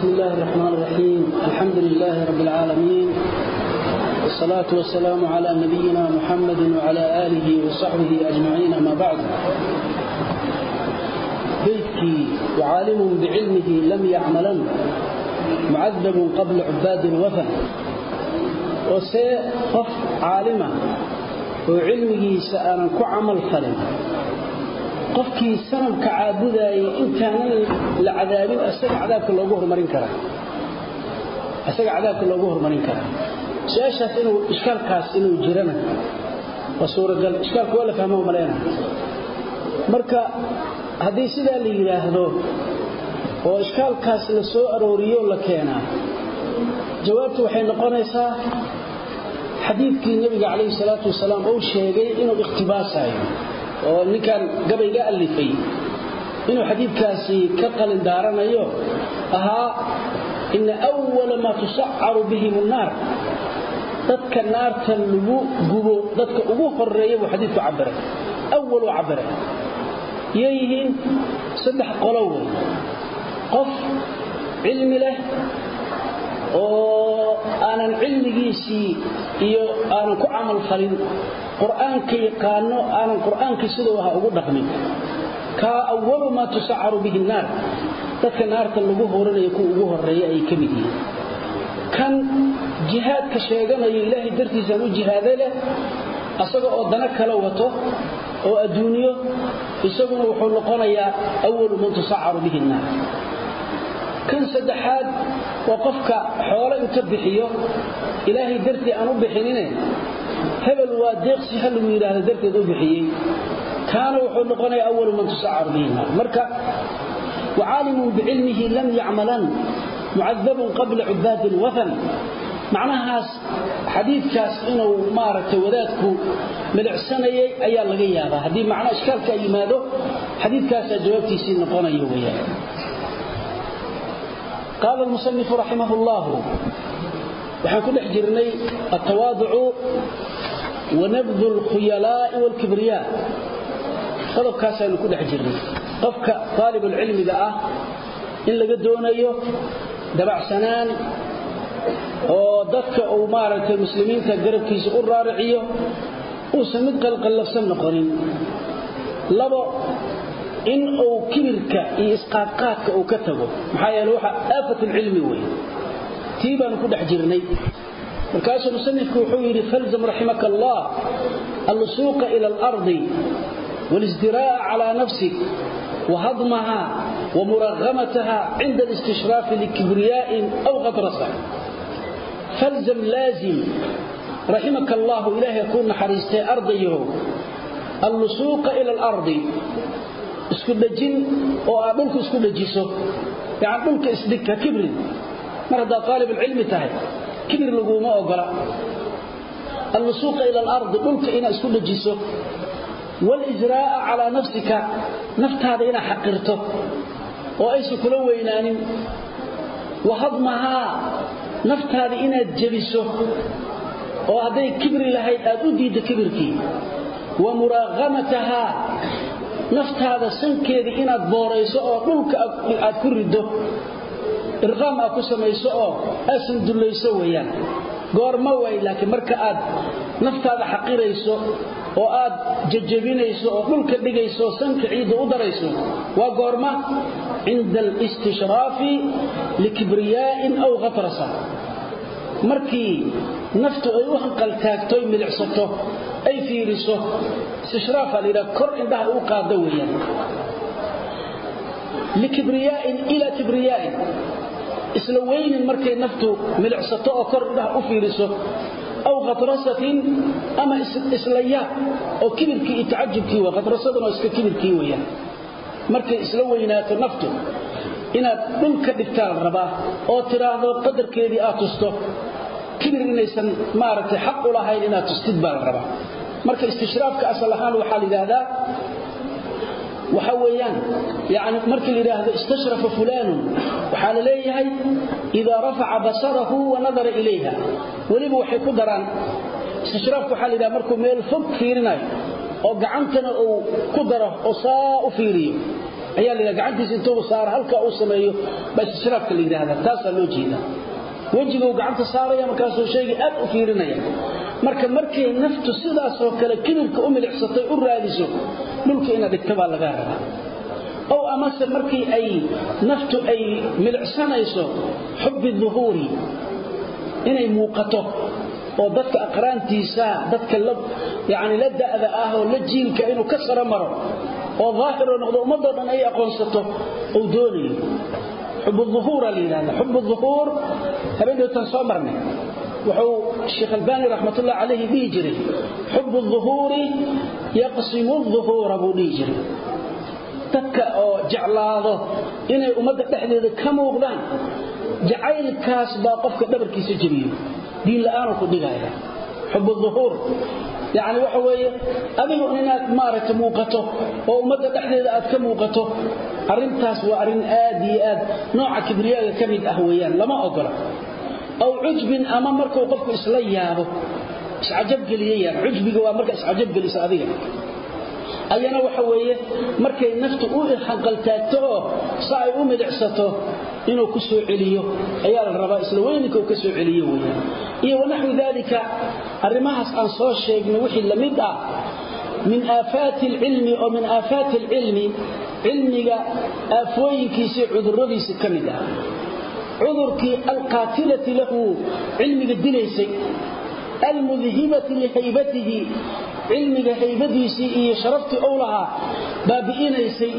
بسم الله الرحمن الرحيم. الحمد لله رب العالمين. والصلاة والسلام على نبينا محمد وعلى آله وصحبه أجمعين أما بعد. بيتي وعالم بعلمه لم يعملا معذب قبل عباد الوثن وسيقف عالمة وعلمه سأنا كعمل فلن qofkii sanamka caabudayay intaanan la cadaabin isaga cadaabka loogu horumarin karaa isaga cadaabka loogu horumarin karaa su'aashaas inuu ishkaalkaas inuu jirana. Waa suuragal. Ishkaalka waa la fahmo maleena marka haddii sidaa la yidhaahdo oo ishkaalkaas la soo arooriyo la keenaa. Jawaabtu waxay noqonaysaa xadiidkii nebiga calayhi salaatu wasalaam uu sheegay inuu ikhtibaasayo oo ninkan gabayga alifay. Inuu xadiidkaasi ka qalin daaranayo ahaa ina awala maa tusacaru bihim nnaar dadka naarta lagu gubo dadka ugu horreeya buu xadiidku cabiray awal u cabiray yay yihiin saddex qolo wey qof cilmi leh oo aanan cilmigiisii iyo aanan ku camal falin qur'aanka yaqaano aanan qur'aankii siduu ahaa ugu dhaqmin. Kaa awalu maa tusacaru bihi nnaar dadka naarta lagu horanayo kuwa ugu horreeya ay ka mid yihiin. Kan jihaadka sheeganayo ilaahay dartiisaan u jihaada leh asaga oo dana kala wato oo adduunyo isaguna wuxuu noqonayaa awalu man tusacaru bihi nnaar kan saddexaad waa qofka xoolo inta bixiyo ilaahay dartii aan u bixinine hebel waa deeqsi ha lagu yidhaahdo darteed u bixiyey. Kaana wuxuu noqonaya awalu man tusacaru bihi naar marka wacaalimun bicilmihi lam yacmalan mucadabun qabla cubaadi lwathan macnahaas xadiidkaas inuu maaragtay wadaadku milicsanayay ayaa laga yaabaa. Haddii macno ishkaalka yimaado xadiidkaasaa jawaabtiisii noqonaya weyaan qaala almusanifu raximah llahu waxaan ku dhex jirnay altawaaducu wanabdu alkhuyalaa'i waalkibriyaa qodobkaasaanu ku dhex jirnay qofka aalibulcilmiga ah in laga doonayo dabacsanaan oo dadka uu maaragtay muslimiinta garabkiisa u raariciyo uusan mid qalqallafsan noqonin labo in uu kibirka iyo isqaadqaadka uu ka tago maxaa yeele waxa aafatulcilmi wey tii baanu ku dhex jirnay. Markaasuu musanifku wuxuu yidhi falzam raximaka allah allusuuqa ila alardi walisdiraa'a calaa nafsik wahadmaha wamuraqamataha cinda alistishraaf likibriyaa'in aw qadrasa falzam laazim raximaka allahu ilaahay kuu naxariistay ardayahow allusuuqa ila alardi isku dhajin oo aad dhulka isku dhajiso yani dhulka isdhig ha kibrin mar haddaad aalibulcilmi tahay kibir laguuma ogola. Allusuuqa ila alardi dhulka inaad isku dhajiso walisraa'a calaa nafsika naftaada inaad xaqirto. Oo aysan kula weynaanin. Wa hadmahaa naftaada inaad jebiso. Oo hadday kibri lahayd aad u diiddo kibirkii. Wa muraaqamatahaa naftaada sankeedii inaad boorayso oo dhulka aad ku riddo irqaam aad ku samayso oo aasan dullayso weeyaan. Goorma way laakiin marka aad naftaada xaqirayso oo aad jajabinayso oo dhulka dhigayso oo sanka ciidda u darayso waa goorma cinda alistishraafi likibriyaa'in aw khatrasa markii naftu ay u hanqaltaagto ay milicsato ay fiiriso istishraafaa la yidhaha kor indhaha u qaaddo weeyaan. Likibriyaa'in ilaa kibriyaa'in. Isla weynin markay naftu milicsato oo kor indhaha u fiiriso aw khatrasatin ama isla yaab oo kibirkii iyo tacajubkii waa khatrasaduna iska kibirkii weeyaan. Markay isla weynaato naftu inaad dhulka dhigtaa la rabaa oo tidhaahdo qadarkeedii aad tusto kibir inaysan maaragtay xaq u lahayn inaad tustid baa la rabaa marka istishraafka asal ahaan waxaa la yidhaahdaa waxa weeyaan yani markii la yidhaahdo istashrafa fulaanun waxaa la leeyahay idaa rafaca basarahu wa nadara ilayha. Weliba waxay ku daraan istishraafka waxaa la yidhaha markuu meel fog fiirinayo oo gacantana uu ku daro oo saa u fiiriyo. Ayaa la gacantiisa intuu saaro halka uu sameeyo baa istishraafka la yiraahdaa taas loo jeeda wajiga uu gacanta saaraya markaasuu shayga aad u fiirinaya marka markay naftu sidaas oo kale kibirka u milicsatay u raadiso dhulka ina dhigta baa laga rabaa. Ow amase markii ay naftu ay milicsanayso xubbi duhuuri inay muuqato oo dadka aqraantiisa dadka yani la da'da ah oo la jiilka inuu ka saro maro oo daahir oo noqdo ummadoo dhan ay aqoonsato uu doonayo. Xubu duhuura la yidhahda xubu duhuur habeenhootan soo marnay wuxuu sheekh albaani raxmatullah calayhi dhihi jiray xubu duhuuri yaqsimu duhuura buu dhihi jiray. Dadka oo jeclaado inay ummadda dhexdeeda ka muuqdaan jacaylkaas baa qofka dhabarkiisa jebiyo diin la'aanuu ku dhigaya xubu duhuur yani waxa weeye adigu inaad maaragta muuqato oo ummadda dhexdeeda aad ka muuqato arrintaas waa arrin aad iyo aad. Nooca kibriyaaga ka mid ah weeyaan aw cujbin ama markuu qofku isla yaabo iscajabgeliyayaan cujbiga waa marka iscajabgelisa adiga. Ayana waxa weeye markay naftu u hanqaltaagto sa ay u midicsato inuu ku soo celiyo ayaa la rabaa isla weyninka uu ka soo celiyo weeyaan. Iyo wanaxwi dalika arrimahaas aan soo sheegnay wixii la mid ah min aafaati alcilmi oo min aafaati alcilmi cilmiga aafooyinkiisii cudurradiisa ka mid ah cudurkii alqaatilati lahu cilmiga dilaysay almudhibati lihaybatihi cilmiga haybadiisii iyo sharaftii ou lahaa baabi'inaysay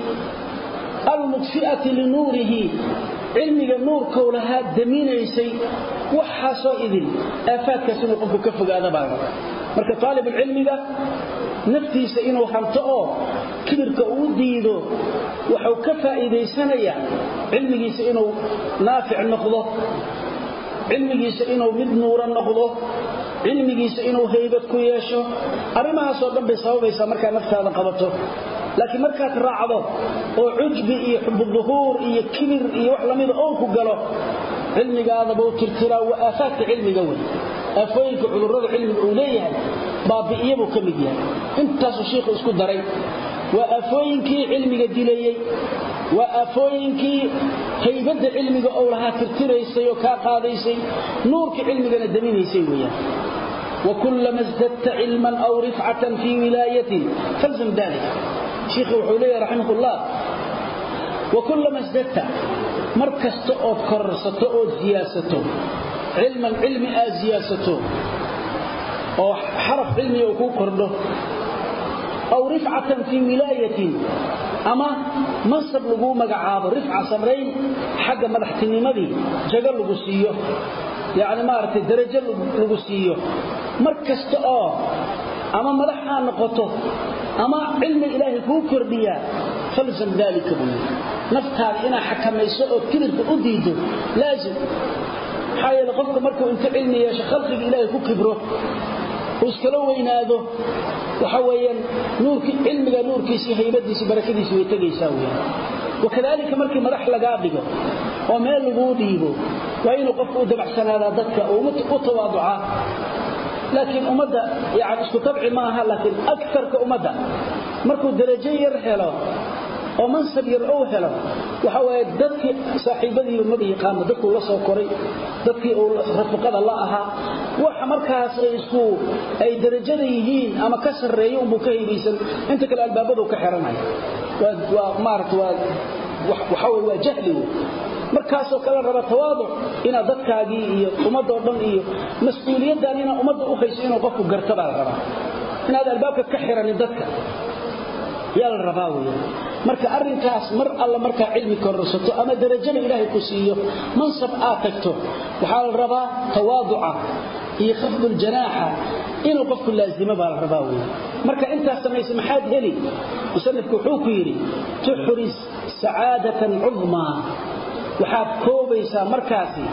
almudfi'ati linuurihi cilmiga nuurkou lahaa daminaysay waxaasoo idin aafaadkaas inuu qofku ka fogaada baa marka taalibulcilmiga naftiisa inuu hanto oo kibirka uu diido wuxuu ka faa'iidaysanayaa cilmigiisa inuu naafic noqdo cilmigiisa inuu mid nuura noqdo cilmigiisa inuu haybad ku yeesho arrimahaasoo dhan bay sababaysaa markaa naftaada qabato laakiin markaad raacdo oo cujbi iyo xubuduhuur iyo kibir iyo wax lamida oo ku galo cilmigaadaba u tirtiraa waa aafaadka cilmiga wey aafooyinka cudurrada cilmiga uu leeyahay baabi'iyabuu ka mid yahay. Intaasuu shiikhu isku daray. Waa aafooyinkii cilmiga dilayey waa aafooyinkii haybadda cilmiga ou lahaa tirtiraysay oo kaa qaadaysay nuurka cilmigana daminaysay sheikhu wuxuu leeyahay raximahullah wa kullama isdadta mar kasta ood kororsato ood ziyaasato cilman cilmi aad ziyaasato oo xaraf cilmiga uu kuu kordho aw rifcatan fii wilaayatin ama mansab laguu magacaabo rifca sarrayn xagga madaxtinimadii jago lagu siiyo yacni maaragtay darajo lagu siiyo mar kasta oo ama madax aa noqoto ama cilmi ilaahay kuu kordhiyaa falzam daalika buuyi naftaada inaa xakamayso oo kibirka u diido laazim. Maxaa yeele qofka markuu inta cilmi yeesho khalqiga ilaahay ku kibro uu iskala weynaado waxa weeyaan nuurki cilmiga nuurkiisii haybadiisii barakadiisii way tegaysaa weyaan wakadaalika markii madax lagaa dhigo oo meel laguu dhiibo waa inuu qofku u dabacsanaadaa dadka u tawaaducaa laakiin ummadda yani isku tabci maaha laakiin akarka ummadda. Markuu darajo yar helo oo mansab yar uu helo waxa waaye dadkii saaxiibadiiba maba yaqaano dadkuu la soo koray dadkii uu rafiqada la ahaa waxa markaas ay isku ay darajada yihiin ama ka sarreeyo unbuu ka haybaysan inta kale albaabadu ka xiranaya waa waa jahli wey markaasoo kale raba tawaaduc inaad dadkaagii iyo ummadoo dhan iyo mas'uuliyaddan inaad ummadda u hayso inuu qofku garto baa la rabaa. Inaad albaabka ka xiranin dadka. Yaa la rabaa weya marka arrinkaas mar alla markaa cilmi kororsato ama darajada ilaahay ku siiyo mansab aad tagto waxaa la rabaa tawaaduca iyo khafduljanaaxa inuu qofku laazimo baa la rabaa weya marka intaas samaysa maxaad heli? Musanifku wuxuu ku yidhi tuxris sacaadatan cudmaa waxaad koobaysaa markaasi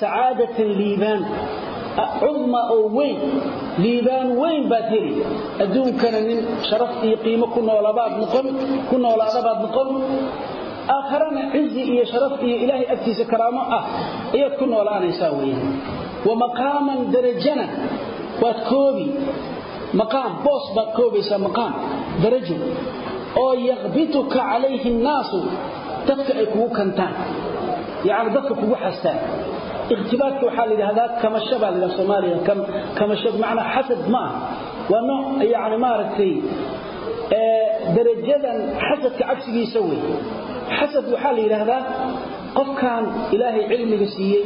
sacaadatan liibaan. Cudma oo weyn liibaan weyn baad heli. Adduunkana nin sharaf iyo qiimo ku noolabaad noqon ku noolaadabaad noqon. Aakharana cizi iyo sharaf iyo ilaahay agtiisa karaamo ah ayaad ku noolaanaysaa weeyaan. Wa maqaaman darajana waad koobi. Maqaam boos baad koobaysaa maqaam darajo. Oo yaqbituka calayhi nnaasu dadka ay kugu kantaan yani dadka kugu xastaan. Ikhtibaadka waxaa la yidhahdaa kamasho baa la soomaaliya kamasho bimacnaa xasad ma ah waa nooc yani maaragtay darajadan xasadka cagsigiisa wey xasad waxaa la yidhaahdaa qofkan ilaahay cilmiga siiyey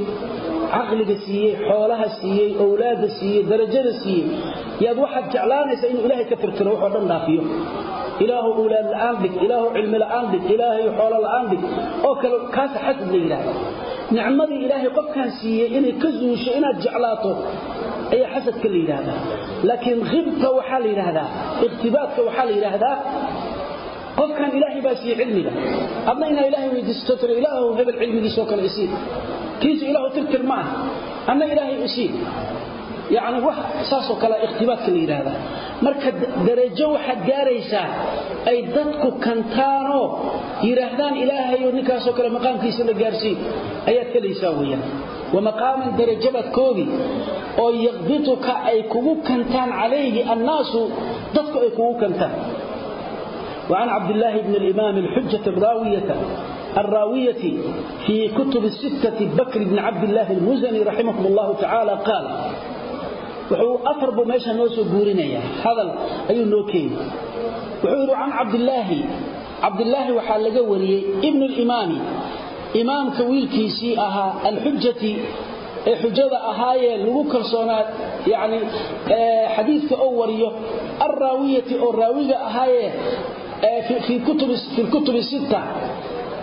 caqliga siiyey xoolaha siiyey owlaada siiyey darajada siiyey yaad waxaad jeclaanaysaa inuu ilaahay ka tirtiro waxoo dhan dhaafiyo. Ilaahu owlaad la'aan dhig ilaahu cilmi la'aan dhig ilaahay xoolo la'aan dhig oo kale kaasa xasad la yidhahda nicmadii ilaahay qofkan siiyey inay ka zuusho inaad jeclaato ayaa xasadka la yidhaahdaa. Laakiin khibta waxaa la yidhaahdaa ikhtibaadka waxaa la yidhaahdaa qofkan ilaahay baa siiyey cilmiga. Adna inaa ilaahay weydiisto tiro ilaahu hebel cilmigiisoo kale isiin kiisu ilaahu tirtir ma ah anna ilaahay isiin yani wax saasoo kale ikhtibaadka la yidhaahdaa. Marka darajo waxaad gaaraysaa ay dadku kantaanoo yidhaahdaan ilaahayo ninkaasoo kale maqaamkiisa la gaarsiin. Ayaad helaysaa weyaan wamaqaaman darajabaad koobi oo yaqbituka ay kugu kantaan calayhi annaasu dadku ay kugu kantaan وعن عبد الله بن الإمام الحجة الراوية الراوية في كتب الستة بكر بن عبد الله المزني رحمه الله تعالى قال وحو أفرب ميشا نوسو بورينيا هذا أي نوكين وحو عن عبد الله عبد الله وحال لقوري ابن الإمام إمام كويل كيسي أها الحجة حجada ahaaye lagu kalsoonaad yani xadiidka oo wariyo alraawiyati oo raawiga ahaaye kutub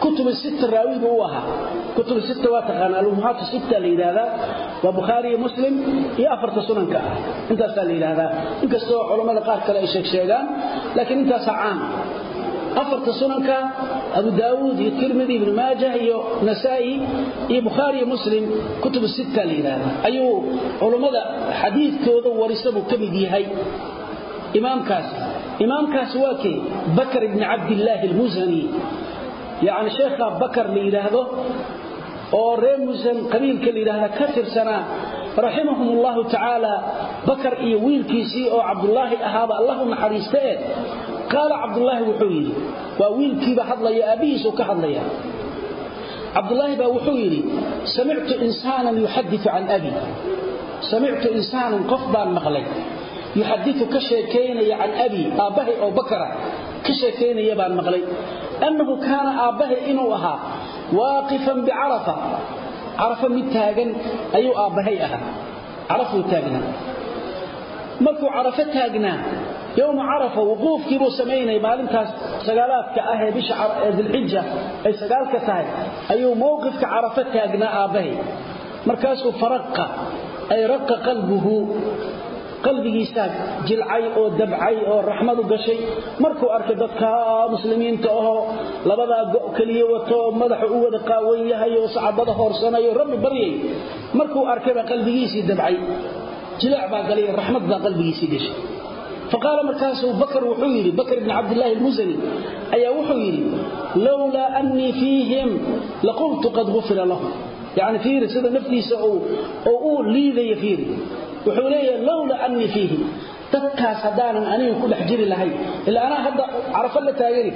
kutub sit raawiga u ahaa. Kutub sit waa taqaanaa alummahaatu sita la yidhaahdaa. Waa bukhaari iyo muslim iyo afarta sunanka. Ah intaasaa la yidhaahdaa. Inkastoo culammada qaar kale ay sheegsheegaan laakiin intaasaa caam afarta sunanka abu daawuud iyo tirmidi ibnu maajah iyo nasaa'i iyo bukhaari iyo muslim kutub sita la yidhaahdaa. Ayuu culummada xadiidkooda warisa buu ka mid yahay. Imaamkaas imaamkaas waa kee bakr ibn cabdilaahi almusani yani sheekha bakar la yidhaahdo oo reer musan qabiilka la yidhaahda ka tirsanaa raximahum ullahu tacaala bakar iyo wiilkiisii oo cabdulaahi ahaaba allah u naxariista e qaala cabdulaahi wuxuu yidhi waa wiilkiiba hadlaya aabbihiisu ka hadlaya. Cabdulaahi baa wuxuu yidhi samictu insaanan yuxadiu can abi. Qof baan maqlay yuxadiu ka sheekaynaya can abi aabbahay oo bakara ka sheekaynaya baan maqlay. Annahu kaana aabbahay inuu ahaa waaqifan bicarafa. Carafa mid taagan ayuu aabbahay ahaa. Carafuu taagnaa. Markuu carafo taagnaa yowma carafa wuquufkiibuu samaynaya maalintaas sagaalaadka ah ee bisha dilxija ay sagaalka tahay ayuu mowqifka carafo taagnaa aabbahay. Markaasuu faraqa ay raqa qalbuhu qalbigiisaa jilcay oo dabcay oo raxmad u gashay. Markuu arkay dadka muslimiinta ahoo labadaa go' keliya watoo madaxu u wada qaawan yahay oo sacabada hoorsanayo rabbi baryay markuu arkayba qalbigiisii dabcay. Jilaac baa galay raxmad baa qalbigiisii gashay. Faqaala markaasuu bakr wuxuu yidhi bakr bn cabdilaahi lmusani ayaa wuxuu yidhi lowlaa annii fiihim laqultu qad gufira lahum. Yani fiiri sida naftiisa oo uu liidaya fiiri wuxuu leeyahay lawla anni fiihi. Dadkaas haddaanan aniga ku dhex jiri lahayn. Ilaa anaa hadda carafo la taagani.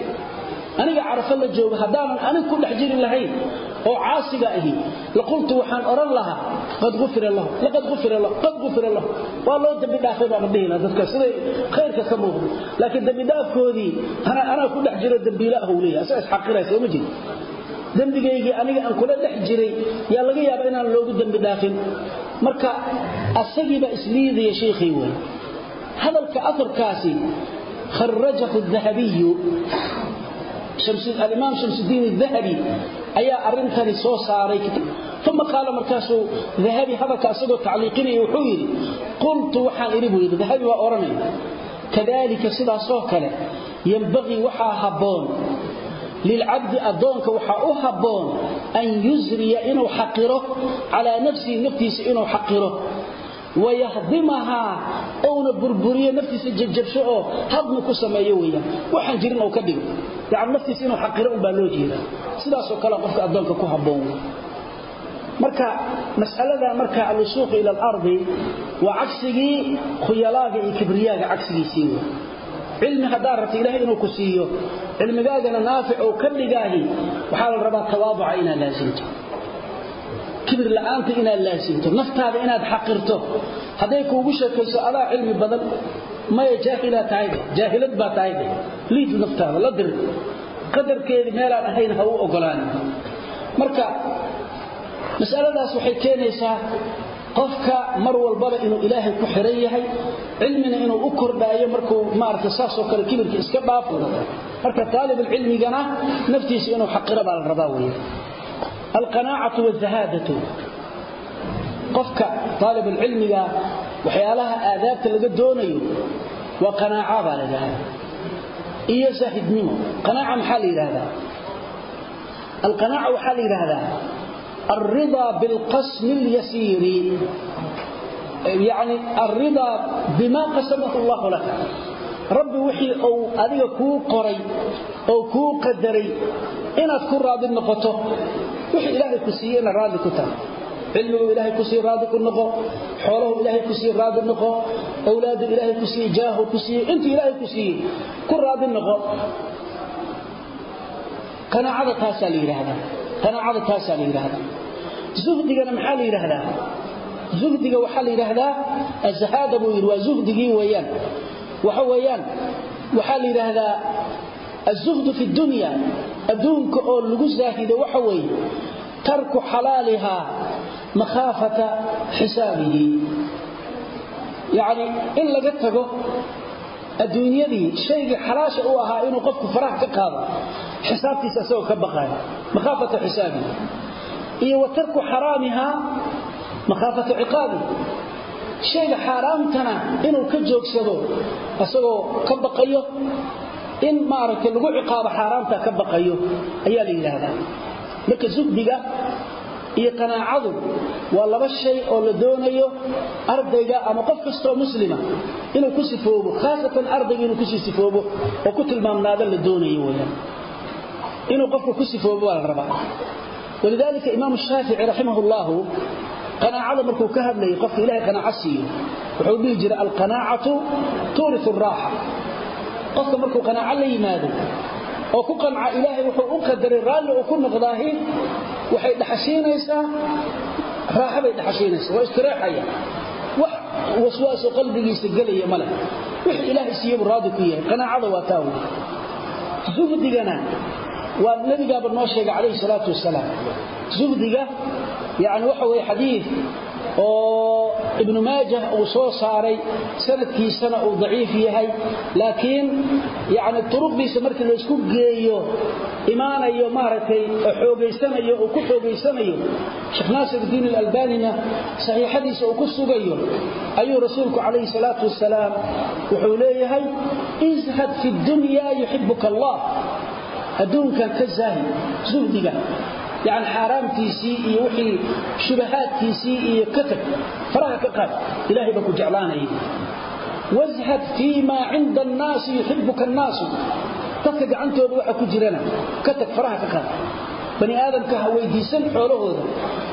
Aniga carafo la jooga haddaanan aniga ku dhex jiri lahayn oo caasiga ahi laqultu waxaan oran lahaa qad gufira lahu laqad gufira lahu qad gufira lahu. Waa loo dambi dhaafay baan dhihi lahaa dadka siday khayrka ka muuqdo laakiin dambi dhaafkoodii ana anaa ku dhex jiro dambiila ah uu leeyahay. Asaas xaqiraysa ma jiro dambigaygii aniga aan kula dhex jiray yaa laga yaabaa inaan loogu dambi dhaafin marka asagiiba isliidaya sheekhii wey hadalka aarkaasi kharajahu dahabiyu alimaam shamsudiin dahabi ayaa arintani soo saaray uma qaala markaasuu dahabi hadalka asagoo tacliiqinaya wuxuu yidhi qultu waxaan idhi buu yidhi. Dahabi waa odhanaya kadalika sidaasoo kale yambaqii waxaa haboon lilcabdi addoonka waxaa u haboon أن yuzriya inuu xaqiro calaa nafsihi naftiisa inuu xaqiro wayahdimahaa ouna burburiyo naftiisa jabjabsho oo hadmi ku sameeyo weyaan waxaan jirin oo ka dhigo yani naftiisa inuu xaqiro unbaa loo jeedaa sidaasoo kale qofka addoonka ku habboon marka masalada marka alwusuuqu ila alardi waa cagsigii khuyalaaga iyo kibriyaaga cagsigiisii cilmi haddaad rabto ilaahay inuu ku siiyo cilmigaagana naafic oo ka dhigaahi waxaa la rabaa tawaaduca inaad laasimto kibir la'aanta inaad laasimto naftaada inaad xaqirto. Hadday kuugu sheekayso adaa cilmi badan maya jaahilaa tahayde jaahilad baa tahayde liid naftaada la dir. Qadarkeedii meelaan ahayn ha u ogolaanin marka masaladaas waxay keenaysaa qofka mar walbaba inuu ilaahay ku xiran yahay cilmina inuu u kordhaayo markuu maarata saasoo kale kibirka iska dhaafo. Marka taalibulcilmigana naftiisa inuu xaqiro baa la rabaa weeye. Alqanaacatu wazahaadatu qofka taalibulcilmiga waxyaalaha aadaabta laga doonayo waa qanaaca baa la yidhahdaa iyo zaahidnimo. Qanaaca maxaa la yidhaahdaa? Alqanaaca waxaa la yidhaahdaa الرضا بالقسم اليسير يعني الرضا بما قسمه الله لك ربي وحي أو أذيك كو قري أو كو قدري إن أذكر راضي النقطة وحي إلهي كسيين راضي كتا علمه إلهي كسي راضي كنقو حوله إلهي كسي راضي النقو أولاده إلهي كسي جاهه كسي أنت إلهي كسي كل راضي النقو قناعة تاسا لي هذا qanaacada taasaa la yidhaahdaa zuhdigana maxaa la yidhaahdaa? Zuhdiga waxaa la yidhaahdaa azahaada buu yidhi waa zuhdigii weeyaan. Waxa weeyaan waxaa la yidhaahdaa azuhdu fi dunya adduunka oo lagu zaahido waxa weeye tarku xalaalihaa makhaafata xisaabihi. Yacni in laga tago adduunyadii shaygii xalaasha u ahaa inuu qofku faraha ka qaado xisaabtiisa asagoo ka baqaaya makhaafata xisaabihi iyo wa tarku xaraamihaa makhaafata ciqaabihi shayga xaaraamtana inuu ka joogsado asagoo ka baqayo in maaragtay lagu ciqaabo xaaraamta ka baqayo ayaa la yidhaahdaa. Marka zuhdiga iyo qanaacadu waa laba shay oo la doonayo ardayga ama qof kastoo muslima inuu ku sifoobo khaasatan ardayga inuu ku sii sifoobo oo ku tilmaamnaada la doonayo weyaan inuu qofku ku sifoobo waa la rabaa walidaalika imaamu shaafici raximahullahu qanaacada markuu ka hadlayay qofka ilahay qanaaco siiyo wuxuu dhihi jiray alqanaacatu tuuriu raaxa qofka markuu qanaaco la yimaado oo ku qanca ilaahay wuxuu u qadaray raalli uu ku noqdaahi waxay dhaxashiinaysaa raaxa bay dhaxashiinaysaa waa istiraexaya wax waswaasoo qalbigiisa gelaya ma leh wixii ilaahay waa nabigaaba noo sheegay calayhi salaatu wasalaam. Zuhdiga yani waxa weye xadiid oo ibnu maajah uu soo saaray sanadkiisana uu daciif yahay laakiin yani turuqdiisa markii laysku geeyo imaanayo maaragtay xoogaysanayo uu ku xoogaysanayo sheekh naasirdiin alalbanina saxiixadiisa uu ku sugayo ayuu rasuulku calayhi salaatu wasalaam wuxuu leeyahay izhad fi dunya yuxibuka allah adduunkan ka zaahid zuhdiga yani xaaraamtiisii iyo wixii shubahaadkiisii iyo ka tag faraha ka qaad ilaahay baa ku jeclaanaya washad fii maa cinda annaasi yuxibuka annaasu dadka gacantooda waxa ku jirana ka tag faraha ka qaad. Bani aadamka ha weydiisan xoolahooda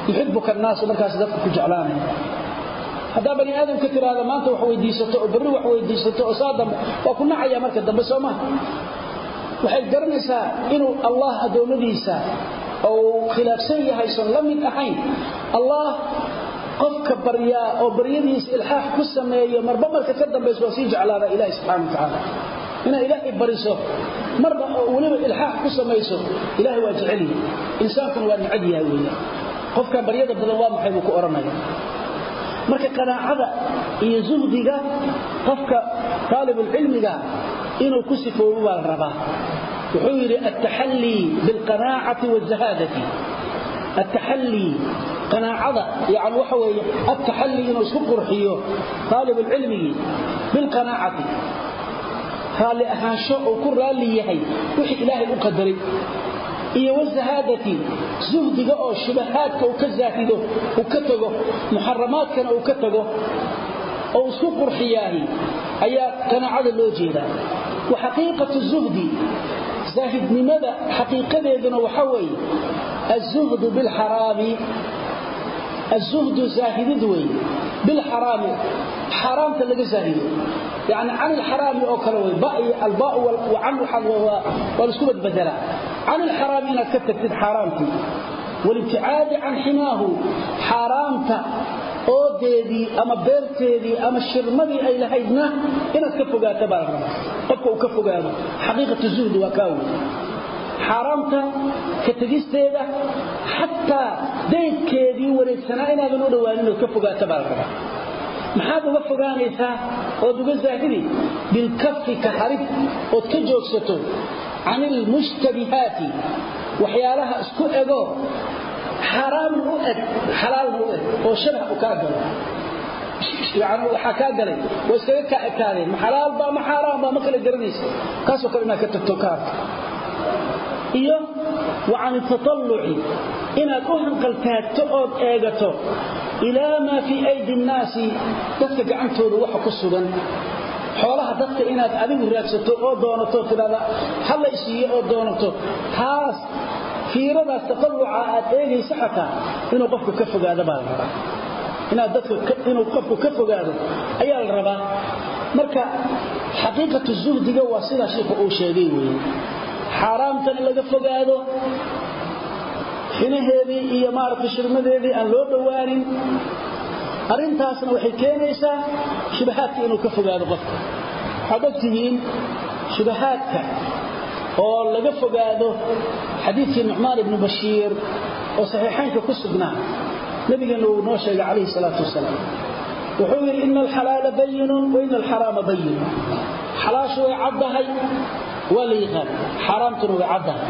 yuxibuka annaasu markaas dadka ku jeclaanaya haddaa bani aadamka tiraahda maanta wax weydiisato oo barri wax weydiisato oo saa waa ku nacaya marka dambe soo maha waxay garanaysaa inuu Allah adoomadiisa oo khilaafsan yahay san la mid ahayn. Allah qofka baryaa oo baryadiisa ilxaax ku sameeyo marba marka ka dambayso waa sii jeclaada ilaahi subxaana wa tacaala inaad ilaahay bariso marba oo weliba ilxaax ku samayso ilaahay waa jecel yahay. Insaankuna waa necab yahay weeye qofkan baryada badan waa maxay buu ku odhanaya marka qanaacada iyo zuhdiga qofka taalibulcilmiga inuu ku sifoobo baa la rabaa. Wuxuu yidhi altaxallii bilqanaacati wazahaadati. Altaxallii qanaacada yani waxa weeye altaxallii inuu isku qurxiyo taalibulcilmigii bilqanaacati. Raalli ahaansho uu ku raalli yahay wixii ilaahay u qadaray. Iyo wazahaadati zuhdiga oo shubahaadka uu ka zaahido uu ka tago muxaramaadkana uu ka tago oo isku qurxiyaahi ayaa qanaacada loo jeedaa. Wa xaqiiqatu zuhdi zaahidnimada xaqiiqadeeduna waxa weeye azuhdu bilxaraami azuhdu zaahidid weeye bilxaraami xaaraamta laga zaahido. Yani can ilxaraami oo kale wey bayo alba can waa la isku badbedelaa can ilxaraami inaad ka tagtid xaaraamkii walibticaadi oodeedii ama beerteedii ama shirmadii ay lahaydna inaad ka fogaato baa la qofka uu ka fogaado xaqiiqatu zuhdi waa kaa wey xaaraamta ka tegisteeda xataa daydkeedii wareegsanaa inaadan u dhowaanin ood ka fogaato baa la maxaad uga fogaanaysaa ood uga zaahidi? Bilkafi ka harid ood ka joogsato can ilmushtabihaati waxyaalaha isku ego xaaraaman u eg xalaalna u eg oo shabah u kaa galo waxaa kaa galay. Waa iskaga kaa ekaadeen. Ma xalaal baa ma xaaraan baa ma kala garanaysa. Kaasoo kale inaad ka tagto ka arka iyo wa can inaad u hanqaltaagto ood eegato ilaa maa fii aydi nnaasi dadka gacantooda waxa ku sugan. Xoolaha dadka inaad adigu raagsato oo doonato tidhahda hala isiiyo oo doonato. Taas fiiradaas taqalluca aad eegaysa xataa inuu qofku ka fogaado baa la rabaa. Inaad dadka inuu qofku ka fogaado ayaa la rabaa. Marka xaqiiqatu zuhdiga waa sidaa sheikhu uu sheegay weeye. Xaaraamtan in laga fogaado xinaheedii iyo maaragtay shirmadeedii aan loo dhowaanin arrintaasna waxay keenaysaa shubahaadka inuu ka fogaado qofka. Waxaad ogtihiin shubahaadka oo laga fogaado xadiidkii nucmaan ibnu bashiir oo saxiixaynka ku sugnaa. Nabigeena uu noo sheegay calayhi salaatu wasalaam. Wuxuu yidhi ina alxalaala bayinun wa ina alxaraama bayinun xalaashu way caddahay waa la yaqaan. Way caddahay.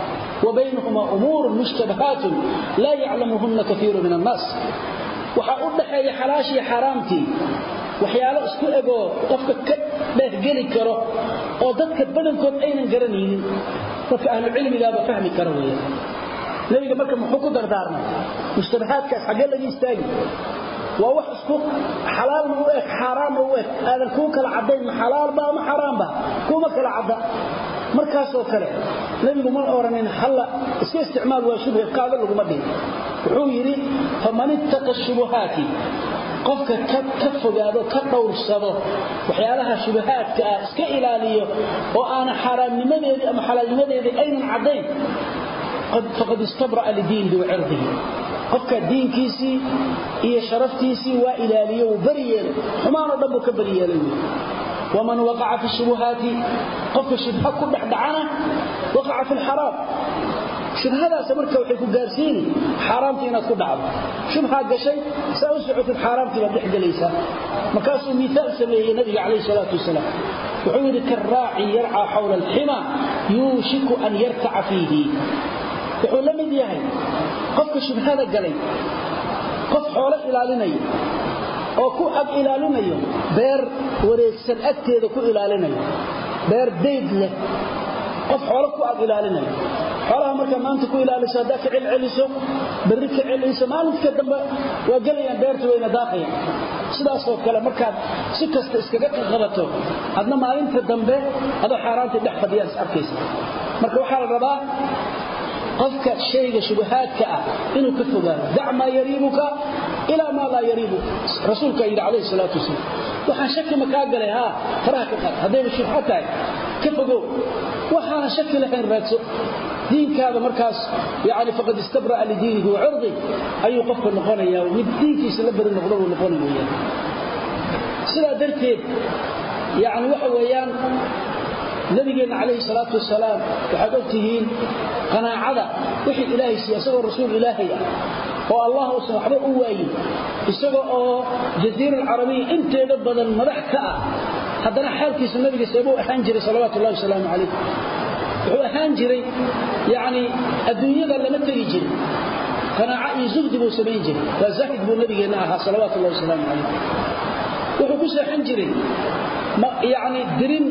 Wa baynahumaa umuurun mushtabahaatun laa yaclamuhunna kaiiru min annaas. Waxaa u dhaxeeya xalaashii xaaraamtii waxyaalo isku egoo qofka ka dheehgeli karo oo dadka badankood aynan garanaynin. Dadka ahlucilmigaaba fahmi kara weya nebiga marka muxuu ku dardaarmay mushtabahaadkaas xaggee laga istaagi waa wax isku xalaalna u eg xaaraamna u eg. Aadan kuu kala caddayn ma xalaalba ama xaaraamba kuuma kala cadda. Markaasoo kale nebigu ma oranin halla iska isticmaal waa shubhe qaado laguma dhihin. Wuxuu yidhi faman ittaqa shubuhaati qofka ka fogaado ka dhowrsado waxyaalaha shubahaadka ah iska ilaaliyo oo aana xaaraamnimadeedii ama xalaalnimadeedii aynan caddayn faqad istabra'a lidiinihi wa cirdihi qofka diinkiisii iyo sharaftiisii waa ilaaliyo wuu bari yeelay xumaanoo dhan buu ka bari yeelay waman waqaca fi shubuhaati qofka shubha ku dhexdhacana waqaca fi lxaraam shubhadaas marka waxay ku gaarsiini xaaraamta inaad ku dhacdo shubhaa gashay saa u socotid xaaraamtii baad dhexgelaysaa markaasuu miiaal sameeyey nabiga calayh salaatu wasalaam wuxuu yidhi karaaci yarcaa xawla alxima yuushiku an yartaca fiihi wuxuu la mid yahay qofka shubhada galay qof xoolo ilaalinayo oo ku ag ilaalinayo beer wareegsan agteeda ku ilaalinayo beer dayd leh qof xoolo ku ag ilaalinayo. Xoolaha markaa maanta ku ilaaliso haddaad ka celceliso berri ka celiso maalinka dambe waa gelayaan beerta wayna daaqayaan. Sidaasoo kale markaad si kasta iskaga qabato adna maalinta dambe adoo xaaraantii dhex fadhiyaad is arkaysa. Marka waxaa la rabaa qofka shayga shubahaadka ah inuu ka fogaado dac maa yariibuka ilaa maa laa yariibuk rasuulkaa yidhi calayhi salaatu wasalaam waxaan shaki ma kaa galay haa faraha ka qaad haddayba shubha tahay ka fogow. Waxaana shaki lahayn raadso. Diinkaada markaas yani faqad istabra'a lidiinihi wa ayuu qofka noqonayaa mid diinkiisa la beri noqda buu noqona weyaan sidaa darteed yani waxa weeyaan nabigeenna calayhi salaatu wasalaam waxaad ogtihiin qanaacada wixii ilaahay siiya isagoo rasuul ilaahay ah oo allah uusan waxba u waayin isaga oo jaziira alcarabiya inteeda badan madax ka ah haddana xaalkiisa nabiga seebuu ahaan jiray salawaatu ullahi wasalaamu calayh. Wuxuu ahaan jiray yani adduunyada lama tegi jirin qanaaco iyo zuhdi buu samayn jiray waa zaahid buu nabigeenna ahaa salawaatu wasalaamu calayh. Wuxuu ku seexan jiray yani dirin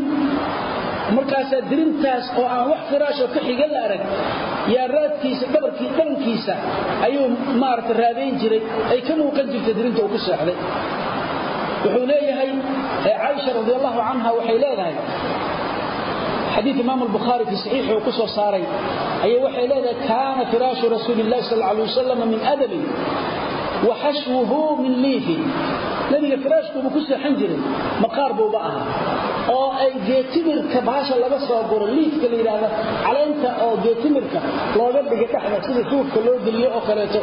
markaasaa dirintaas oo aan wax firaashoo ka xiga la arag yaa raadkiisa dhabarkii dhalankiisa ayuu maarata raadayn jiray ay ka muuqan jirtay dirinta uu ku seexday. Wuxuu leeyahay caaisha radi allahu canha waxay leedahay xadiid imaam albukhaari fii saxiixi uu ku soo saaray ayay waxay leedahay kaana firaashu rasuuli illahi sal alay wasalam min adabin wa xashwuhu min liifin nabiga firaashkuubu ku seexan jiray maqaar buuba ahaa oo ay geetimirka baasha laga soo guro liifka la yidhaahda caleynta oo geetimirka looga dhiga dhexda sida suufka loo geliyo oo kaleeto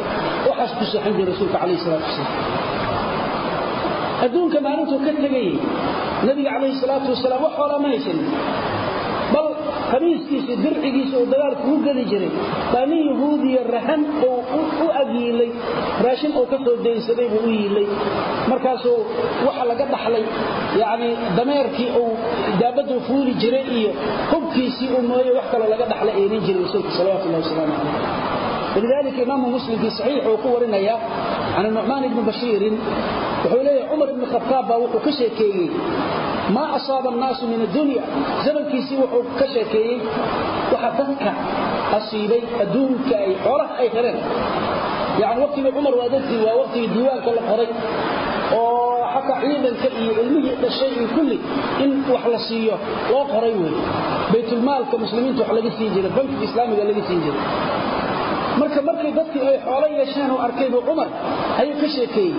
waxaas ku seexan jiray rasuulka calayhi salaatu wasalaam adduunka maalintuu ka tegayey nabiga calayhi salaatu wasalaam wax hoolaa ma haysan bal qamiiskiisa dircigiisa uu dagaal kugu geli jiray. Baa nin yahuudiya rahan uu u agyiilay raashin uu ka soo daynsaday buu u yiilay. Markaasuu waxa laga dhaxlay yacni dameerkii uu daabaduu fuuli jiray iyo hubkiisii uu mooye wax kaloo laga dhaxlay aynan jirin rasuulka salawatullahi wasalaamu calayh ولذلك إمام مسلم في صحيح وقورنا عن النعمان بن بشير وحول عمر بن الخطاب وكشكي ما أصاب الناس من الدنيا زمن كيسي وحو كشكي وحدثك أصيبي أدونك أي حوله أي هرن يعني وقت عمر وادتي ووقت الديوان كلا قري وحكى عيدا كأي علمه الشيء كله إن وحلصيه وقري بيت المال كمسلمين تحلقي سيجري بنك الإسلامي قال لقي سيجري marka markay dadkii ay xoolo yeesheen oo arkay buu Umar ayuu ka sheekeeyay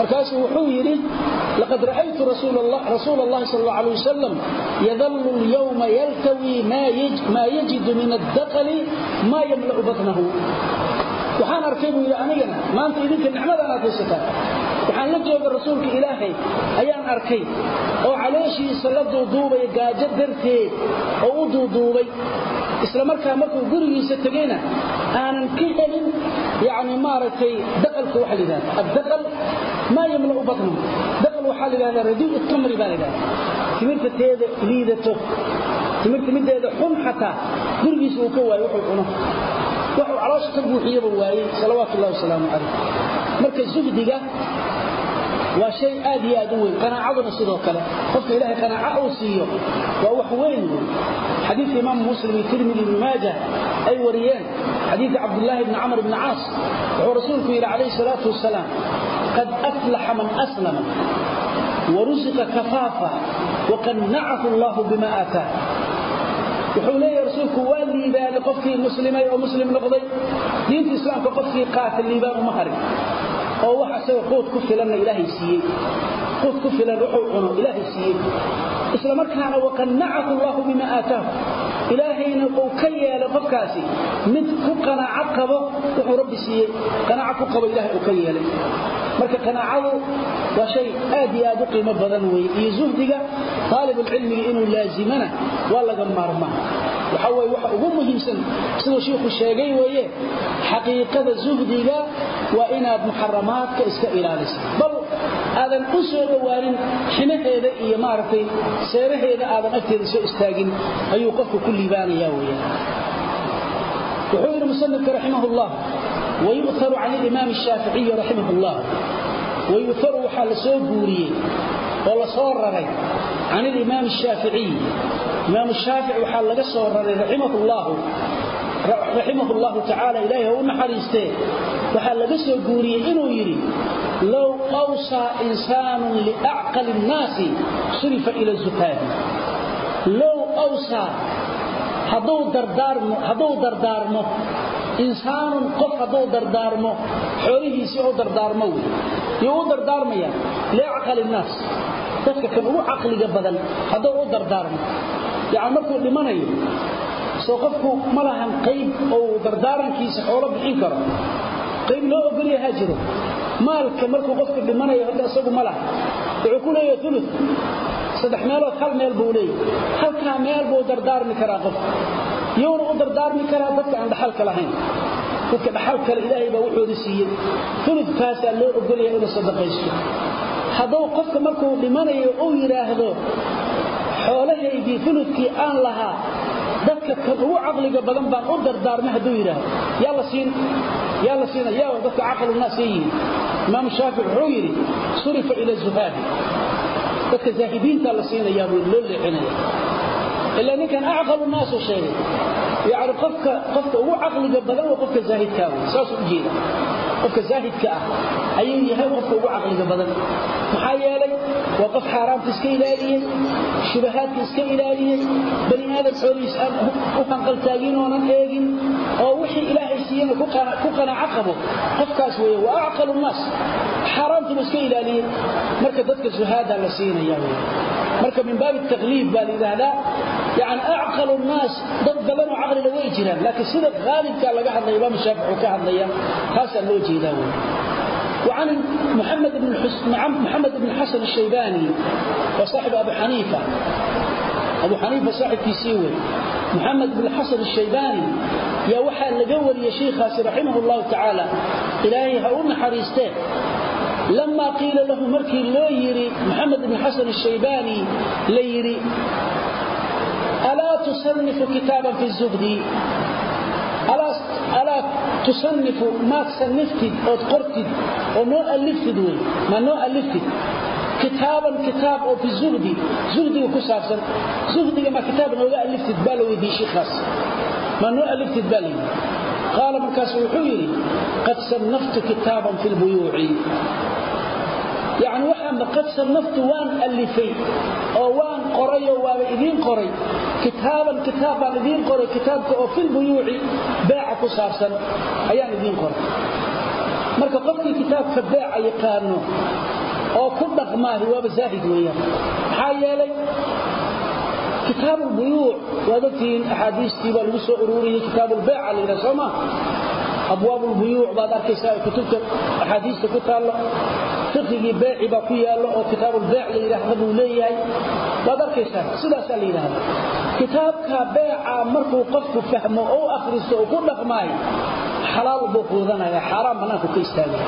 markaas wuxuu yiri laqad ra'aytu rasuulallah rasuulallah sallallahu alayhi wasallam yadhallu al-yawma yaltawi ma yaj ma yajid min ad-daqli ma yamla'u batnahu. Waxaan arkay buu yiri anigana maanta idinka nicmada aad haysataa waxaan la jooga rasuulka ilaahay ayaan arkay oo caleeshiisa la duuduubay gaajo darteed oo u duuduubay. Isla markaa markuu gurigiisa tagayna aanan ka helin yani maaragtay daqalka waxa la yidhahda addaqal maa yamla'u batnahu daqal waxaa la yidhahdaa radii'u tamri baa la yidhahda timirta teeda liidato timirta mideeda xun xataa gurigiisa uu ka waayo wuxuu cuno وحو عراش تربوحي بوايه صلوات الله وسلامه عليه. مركز زهد وشيء آدي آدوين قناع عظم صدوك له قلت إلهي قناع أوسيه وأوحوين حديث إمام مسلم ترمي بماجة أي وريان حديث عبد الله بن عمر بن عاص ورسول فيه عليه الصلاة والسلام قد أفلح من أسلم ورزق كفافة وقنعه الله بما آتاه wuxuu leeyahay rasuulku waa liibaanay qofkii muslimay oo muslim noqday. Diinta islaamka qofkii qaata liibaan uma harin oo wax asaga quud ku filanna ilaahay siiyey. Quud ku filan wuxuu cuno ilaahay siiyey. Isla markaana waqannacahu allahu bima aataahu. Ilaahayna uu ka yeelay qofkaasi. Mid ku qanaaco qabo wuxuu rabbi siiyey. Qanaaco ku qabo ilaahay uu ka yeelay. Marka qanaacadu waa shay aad iyo aad u qiimo badan weeye. Iyo zuhdiga taalibulcilmiga inuu laazimana waa laga maarmaa. Waxa weye waxa ugu muhiimsan siduu shiikhu sheegay weeye xaqiiqada zuhdiga waa inaad muxaramaadka iska ilaaliso. Bal aadan u soo dhowaanin ximaheeda iyo maaragtay seeraheeda aadan agteeda soo istaagin ayuu qofku ku liibaanaya weyaan wuxuu yidhi musanifka raximah llah wayu'taru can alimaam ashaaficiyi raximah llah wayu'taru waxaa la guuriyey oo la soo raray can alimaam ashaaficiyi imaam shaafici waxaa laga soo raray raximah llahu raximah llahu tacaala ilaahay ha u naxariistee. Waxaa laga soo guuriyey inuu yidhi low awsaa insaanun liacqali nnaasi surifa ila zuhaadi low awsaa hadduu dardaarmo insaanun qof hadduu dardaarmo xoolihiisii u dardaarmo wey. Yuu u dardaarmaya liacqali nnaas. Dadka kan ugu caqliga badan hadduu u dardaarmo. Yani markuu dhimanayo soo qofku ma lahan qayb ou dardaarankiisa xoolo bixin karo. Qayb loo ogolyahaa jiro. Maalka markuu qofku dhimanayo hadda isagu ma laha. Wuxuu ku leeyahay ulu saddex meelood hal meel buu leeyahy halkaa meel buu dardaarmi karaa qofku. Yuuna u dardaarmi karaa dadka aan dhaxalka lahayn. Dadka dhaxalkale ilaahay baa wuxooda siiyey. Ulukaasaa loo ogolyaha inuu sadaqaysto. Hadduu qofka markuu dhimanayo uu yidhaahdo xoolahaygii ulukii aan lahaa dadka kan ugu caqliga badan baan u dardaarmay hadduu yidhaahdo. Yaa la siin yaa la siina yaa dadka caqlu naas yihiin imaam shaafici wuxuu yidhi surifa ila zuhaadi dadka zaahidiinta la siinayaa buu loo leexinaya ilaa ninkan acqalu naasu sheegay yani qofka qofka ugu caqliga badan waa qofka zaahidkaa wey saasuu u jeeda qofka zaahidka ah ayuu yahay qofka ugu caqliga badan. Maxaa yeelay waa qof xaaraamta iska ilaaliyey shubahaadka iska ilaaliyey bani aadam xoolihiis aan u hanqaltaagin oonan eegin oo wixii ilaahay siiyana ku qanaaco qabo. Qofkaas weeye wa acqalu nnaas. Xaaraantuna iska ilaaliye marka dadka suhaada la siinaya wey marka min baabi taqliib baa la yidhaahdaa yani acqalu nnaas dad badanoo caqliga way jiraan. Laakiin sida haalibkaa laga hadlaya imaam shaafici ka hadlaya taasaa loo jeedaa wey وعن محمد بن محمد بن حسن الشيباني وصاحب أبو حنيفة أبو حنيفة صاحب كيسيوي محمد بن حسن الشيباني يا وحى لجور يا شيخ رحمه الله تعالى إلهي هؤلاء حريستين لما قيل له مركي ليري محمد بن حسن الشيباني ليري ألا تصنف كتابا في alaa tusanifu maad saniftid ood qortid oo noo aliftid wey maa noo aliftid kitaaban kitaab oo fi zuhdi zuhdiga ku saabsan. Uhdiga ma kitaab nooga aliftid baa la weydiiyey sheikaas maa noo aliftid baa layidhi qaala markaas wuxuu yidhi qad sanaftu kitaaban fi lbuyuuci yani waxaanba qad sanaftu waan alifay oo waan qorayo waaba idiin qoray kitaaban kitaab baan idiin qoray kitaabka oo filbuyuuci beeca ku saabsan ayaan idiin qoray. Marka qofkii kitaabka beeca yaqaano oo ku dhaqmaahi waaba zaahid weeyaan. Maxaa yeelay kitaab ulbuyuuc waad axaadiistii baa lagu soo uruuriyay kitaabu ulbeeca la yidhaha soo maa abwaab lbuyuuc baad arkaysaa kutubta axaadiista ku taallo. Fiqigii beeci baa ku yaallo oo kitaablbeec la yidhaahda buu leeyahay. Baad arkaysaa sidaasaa la yidhaahda. Kitaabka beeca markuu qofku fahmo oo u akhristo oo ku dhaqmaayo xalaal buu quudanaya xaaraan bannaanku ka istaagaya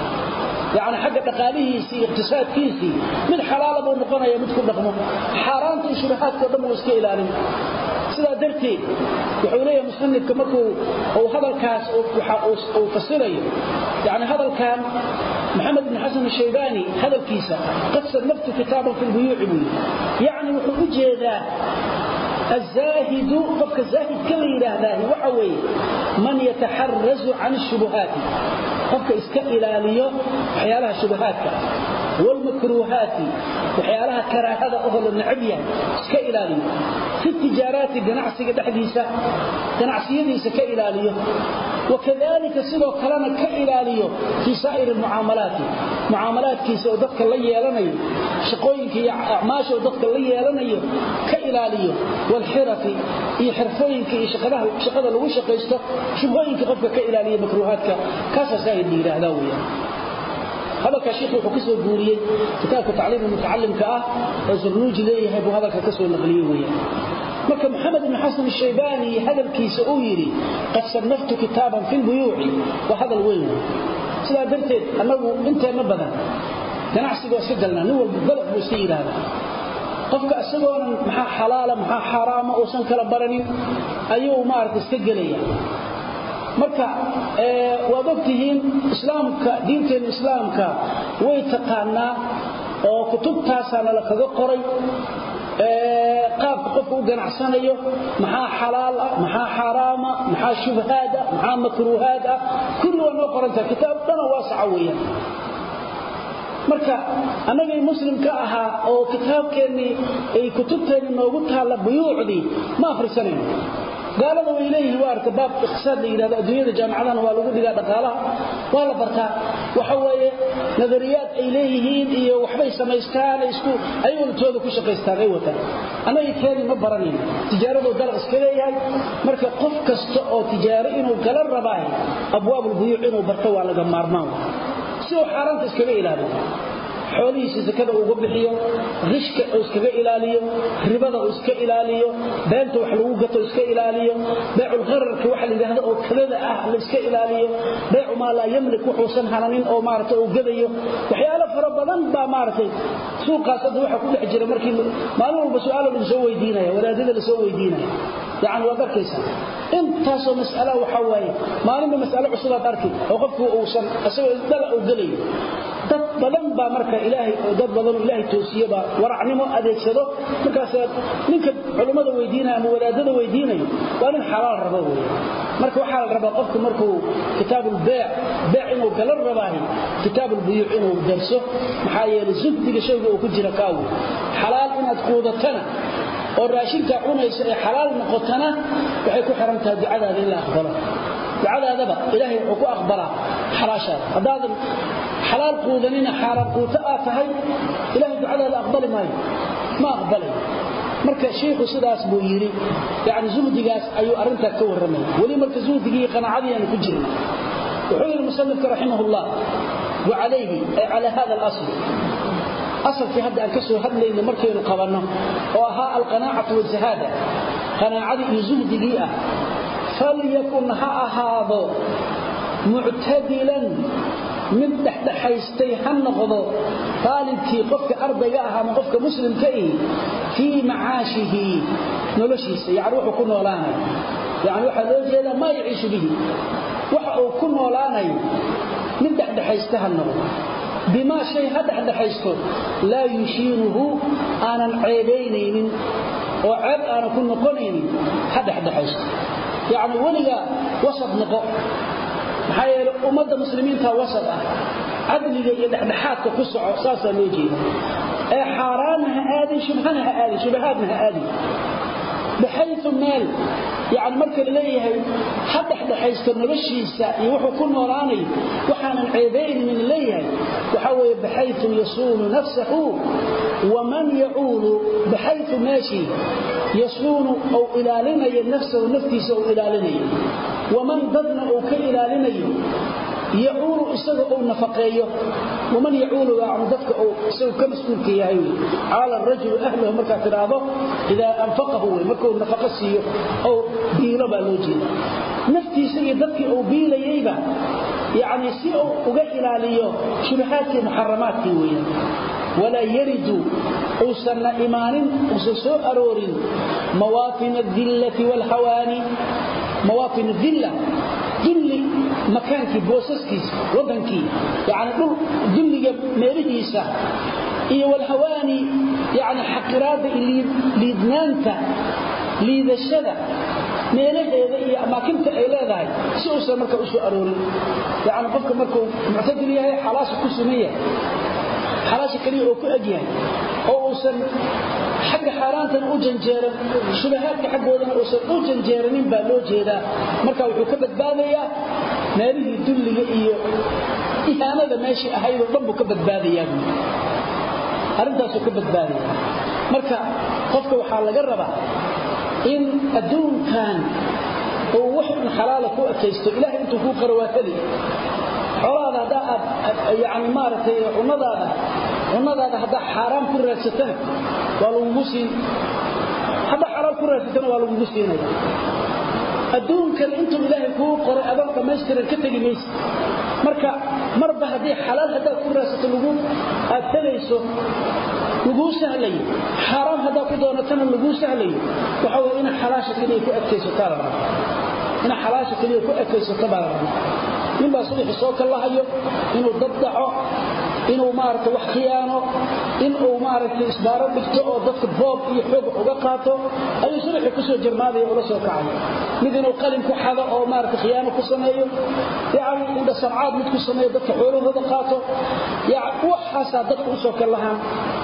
yani xagga dhaqaalihiisii iqtisaadkiisii mid xalaala buu noqonaya mid ku dhaqmo. Xaaraanta iyo shubahaadka dhan uu iska ilaalin. Sidaa darteed wuxuu leeyahay musanifka markuu uu hadalkaas uu fasirayo yani hadalkan maxamed ibn xasan ashaybaani hadalkiisa qad sanaftu kitaaban fi lbuyuuci buu yidhi. Yacni wuxuu u jeedaa الزاهد قفك الزاهد كل إله ذاهي وحوي من يتحرز عن الشبهات قفك إسكا إلاليو حيالها walmakruuhaati waxyaalaha karaahada oho la nacab yahay iska ilaaliyo fi tijaaraati ganacsiga dhexdiisa ganacsiyadiisa ka ilaaliyo wakadalika sidoo kalena ka ilaaliyo fii saa'iri mucaamalaati mucaamalaadkiisa oo dadka la yeelanayo shaqooyinka iyo acmaasha oo dadka la yeelanayo ka ilaaliyo walxirafi iyo xirfooyinka iyo shaqada lagu shaqaysto shubhooyinka qofka ka ilaaliya makruuhaadka kaasaa hadalka sheekhu wuxuu ka soo guuriyay kitaabka tacliim mutacallimka ah oo zarnuuji leeyahay buu hadalka ka soo naqliyay weeyaan. Marka maxamed ibn xasan shaybaani hadalkiisa uu yidhi qad sanaftu kitaaban fi lbuyuuci waa hadal weyn. Sidaa darteed annagu inteenna badan. Ganacsiga iska galnaa nin walba dalab buu iska yidhaahda qofka isagoonan maxaa xalaala maxaa xaraama uusan kala baranin ayuu maarata iska gelaya marka waad ogtihiin islaamka diinteena islaamka way taqaanaa oo kutubtaasana la kaga qoray. Qaabka qofku u ganacsanayo maxaa xalaal ah maxaa xaraama maxaa shubhaad ah maxaa makruuhaad ah kulli waa noo qoranta kitaab dhana waasaca weeyaan. Marka annagay muslim ka ahaa oo kitaabkeennii ay kutubteenni noogu taalla buyuucdii ma akhrisanayno gaalada way leeyihiin waa arka baab iqtisaad la yidhahdo adduunyada jaamacadana waa lagu dhigaa dhaqaalaha waa la bartaa. Waxa weeye nadariyaad ay leeyihiin iyo waxbay samaystaan isku ayagoontooda ku shaqaystaan ay wataan. Annaga keeni ma baranayno tijaaradoo dalaq iska leeyahay. Marka qof kasta oo tijaaro inuu gala rabaayo abwaabul buyuuc inuu barto waa laga maarmaan. Si uu xaaraanta iskaga ilaaliyo xoolihiisa sakada uga bixiyo qishka uu iskaga ilaaliyo ribada uu iska ilaaliyo beenta wax lagu gato iska ilaaliyo beeculqararka waxa la yidhaahdo oo kalada ah la iska ilaaliyo beecu maa laa yamlik wuxuusan hananin oo maarata uu gadayo. Waxyaalo fara badan baa maaragtay suuqaas hadda waxa ku dhex jira markii maalin walba su'aala lagu soo weydiinaya wadaadada la soo weydiinaya. Yacni waad arkaysaa intaasoo mas'alaa waxaa waaye maalinba mas'alo cusubaad arki oo qofku uusan isagoo dhala uu gelayo dad badan baa marka ilaahay oo dad badan ilaahay toosiyaba waracnimo adeegsado. Markaas ninka culimada weydiinaya ama wadaadada weydiinayo waa nin xalaal rabo weeye. Marka waxa la rabaa qofku markuu kitaabul bay' bay' inuu gala rabaahi kitaabul buyuuc inuu darso maxaa yeelay zubdiga shayga uu ku jira kaawi xalaal inaad quudatana oo raashinka cunaysa ee xalaal noqotana waxay ku xiran tahay ducadaada in la aqbalo ducadaadaba ilaahay wuxuu ku aqbalaa xalaashaada. Haddaadan xalaal quudanina xaaraan quuto aad tahay ilaahay ducadaada aqbali maayo. Ma aqbalayo marka shiikhu sidaas buu yidhi yani zuhdigaas ayuu arrintaa ka warramaya weli marka zuhdigii qanaacadii aanu ku jirna wuxuu yidhi musanifka raximahullah wacalayhi ay calaa hada alasl. Asalkii hadda aan ka soo hadlayno markaynu qabanno oo ahaa alqanaacatu wazahaada qanaacadii iyo zuhdigii ah falyakun ha ahaado muctadilan mid dhexdhexaystay ha noqdo taalibkii qofka ardayga ah ama qofka muslimka ihi fii macaashihi noloshiisa. Yani wuxuu ku noolaanayo yani waxaa loo jeedaa maa yaciishu bihi. Waxa uu ku noolaanayo mid dhexdhexaysta ha noqdo. Bimaa shay ha dhexdhexaysto laa yushiinuhu aanan ceebaynaynin oo ceeb aanan ku noqonaynin ha dhexdhexaysto yacni weliga wasad noqo. Maxaa yeele ummadda muslimiinta wasad ah. Cadliga iyo dhexdhexaadka ku soco saasaa loo jeeda ee xaaraana ha aadin shubhana ha aadin shubahaadna ha aadin baxayu meel yani marka la leeyahay ha dhexdhexaysto noloshiisa iyo wuxuu ku noolaanayo waxaanan ceebayninin leeyahay waxaa weeye baxayu yasuunu nafsahu waman yacuulu baxayu meeshii yasuunu ou ilaalinayo nafsahu naftiisa ou ilaalinayo waman dadna uu ka ilaalinayo yacuulu isaga uu nafaqeeyo waman yacuulu yani dadka uu isagu ka mas'uulka yahay wey caala rajulu ahlahu markaad tidhaahdo idaa anfaqahu wey markuu nafaqo siiyo ou biilo baa loo jeeda. Naftiisa iyo dadkii uu biilayeyba yani si uu uga ilaaliyo shubahaadkii muxaramaadkii weeyaan. Walaa yaridu uusanna imaanin uusan soo aroorin mawaafin adillati boosaskiisa wadankii yani dhul dulliga meelihiisa iyo walhawaani yani xaqiraadda iyo liidnaanta liidashada meelaheeda iyo amaakinta ay leedahay si uusan marka u aroorin. Yani qofka markuu muctadil yahay xalaasha ku suman yahay xalaasha keliya oo ku eg yahay oo uusan xagga xaaraantana u janjeeran shubahaadka xaggoodana uusan u janjeeranin baa loo jeedaa. Marka wuxuu ka badbaadayaa meelihii dulliga iyo ihaanada meeshii ahaydoo dhan buu ka badbaadayaa buui arrintaasuu ka badbaadaya. Marka qofka waxaa laga rabaa in adduunkan uu wax un xalaala ku ekaysto ilahay intuu kuu qaro waa heli xoolaada haddaa aad yani maaragtay cunadaada cunadaada haddaa xaaraam ku raadsatana waa lagugu siin haddaa xalaal ku raadsatana waa lagugu siinaya adduunkan intuu ilaahay kuu qoray adoon dhammaystiran ka tegi maysa marka marba haddii xalaal haddaad ku raadsato lagu aad helayso laguu sahlayo. Xaaraam haddaa ku doonatana laguu sahlayo. Waxa weye ina xalaasha keliya ku ekaysataa la rabaa. Ina xalaasha keliya ku ekaysato baa la rabaa. Ninbaa subaxi soo kallahayo inuu dad dhaco inuu maaragtay wax khiyaano in uu maaragtay isbaaro dhigto oo dadka boob iyo xoog uga qaato ayuu suluxi ku soo ula soo kacayo mid inuu qalin ku xado oo maaragtay khiyaano ku sameeyo yacni uu dhasancaad mid ku sameeyo dadka xoolahooda qaato waxaasaa dadka u soo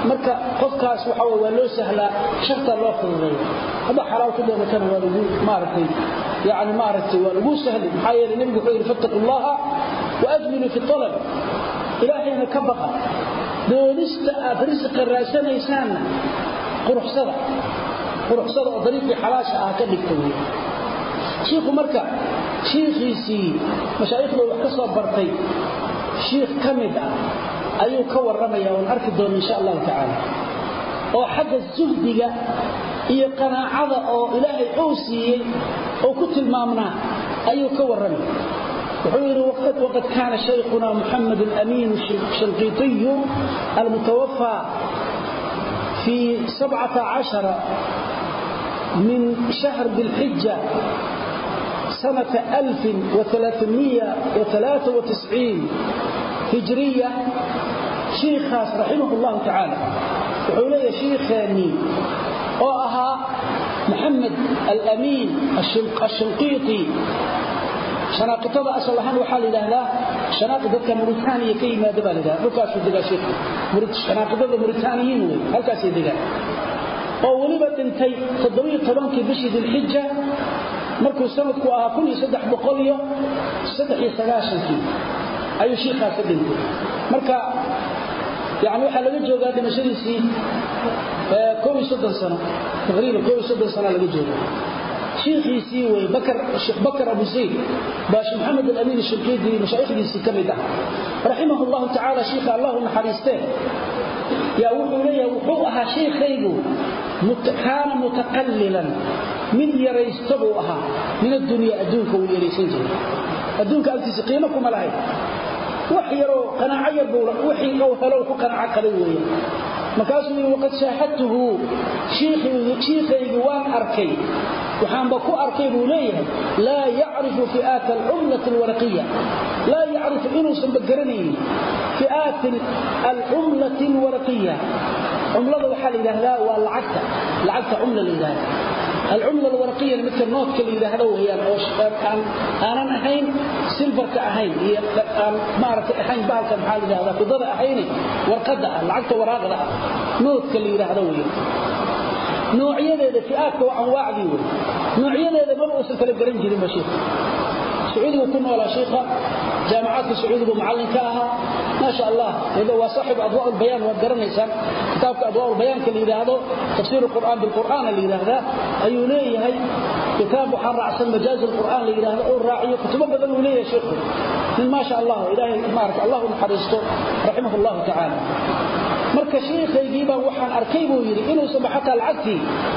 marka qofkaas waxa wey waa loo sahlaa shartaa loo fududeeyo. Hadda xalaal ku doodatana waa lagu maaragtay yacni maaragtay waa lagu sahli. Maxaa yeelay nebigu wuxuu yidhi fattaqu allaha waajmilu fi طalab ilaahayna ka baqa doonista aad risqa raasanaysaanna quruxsada. Quruxsada oo dariiqii xalaasha ah ka dhigta wey shiikhu marka shiikhiisii mashaayikhda wax ka soo bartay shiikh ka mid ah ayuu ka warramaya oon arki doona insha allahu tacaala. Oo xagga zuhdiga iyo qanaacada oo ilaahay uu siiyey oo ku tilmaamnaa ayuu ka warramaya وحوير وقت وقد كان شيخنا محمد الأمين الشنقيطي المتوفى في سبعة عشر من شهر ذي الحجة سنة 1393 هجرية. شيخ خاص رحمه الله تعالى وحولي شيخاني وأها محمد الأمين الشنقيطي shanaaqitada asal ahaan waxaa la yidhaahdaa shanaaqi dadka muritaaniya ka yimaada baa la yidhahdaa dhulkaasuu degaa sheekhu shanaaqidada muritaaniyiin wey halkaasay degaan. Oo weliba dhintay toddobiyo tobankii bishii dilxija markuu sanadku ahaa kun iyo saddex boqol iyo saddex iyo sagaashankii ayuu shiikhaasi dhintay. Marka yani waxaa laga joogaa dhimashadiisii eh, koob iyo soddon sano taqriiban koob iyo soddon sanaa laga joogaa shiikhiisii wey bakar abu zayd baa sheekh maxamed al-amiin shirkiyadi mashaayikhdiisii ka mid ah. Raximah allahu tacaala shiikha allahu naxariistee yaa wuxuu leeyahay wuxuu ahaa shiikhaygu kaana mutaqallilan mid yaraysta buu ahaa. Min addunya adduunka wuu wax yaroo qanaaco yar wixii uu helo ku qanaaco qabay weeye. Markaasuu yidhi waqad shaahadtuhu shiikhaygii waan arkay. Waxaanba ku arkay buu leeyahay laa yacrifu fi'aata alcumlati alwaraqiya laa yacrifu inuusanba garanaynin fi'aati alcumlati alwaraqiya cumlada waxaa la yidhaahdaa waa lacagta lacagta cumla la yidhahda alcumla alwaraqiya midka noodka la yidhaahdo weeyaan oo aanan ahayn silfarka ahayn iyo aan maaragtay ahayn bahalka maxaa la yidhahdaa fidada ahayne warqadda ah lacagta waraaqda ah noodka la yidhaahdo weeyaan. Noocyadeeda fi'aadka waa anwaacdii wey noocyadeeda maba uusan kala garan jirin ba shiikha sacuudigu ku noolaa shiikha jaamacaadka sacuudigu macallinka ahaa. Maasha allah waa saaxib adwaa lbayaan waad garanaysaan. Kitaabka adwaa lbayaanka la yidhaahdo tafsiir qur'aan bilqur'aana la yidhaahdaa ayuu leeyahay. Kitaab waxaa raacsan majaaz qur'aan la yidhaahdo uu raaciyo kutubo badan uu leeyahay shiikhu nin maasha allah ilaahay maarata allah u naxariisto raximah allahu tacaala marka sheekaygiiba waxaan arkay buu yiri inuu sabaxata lacagti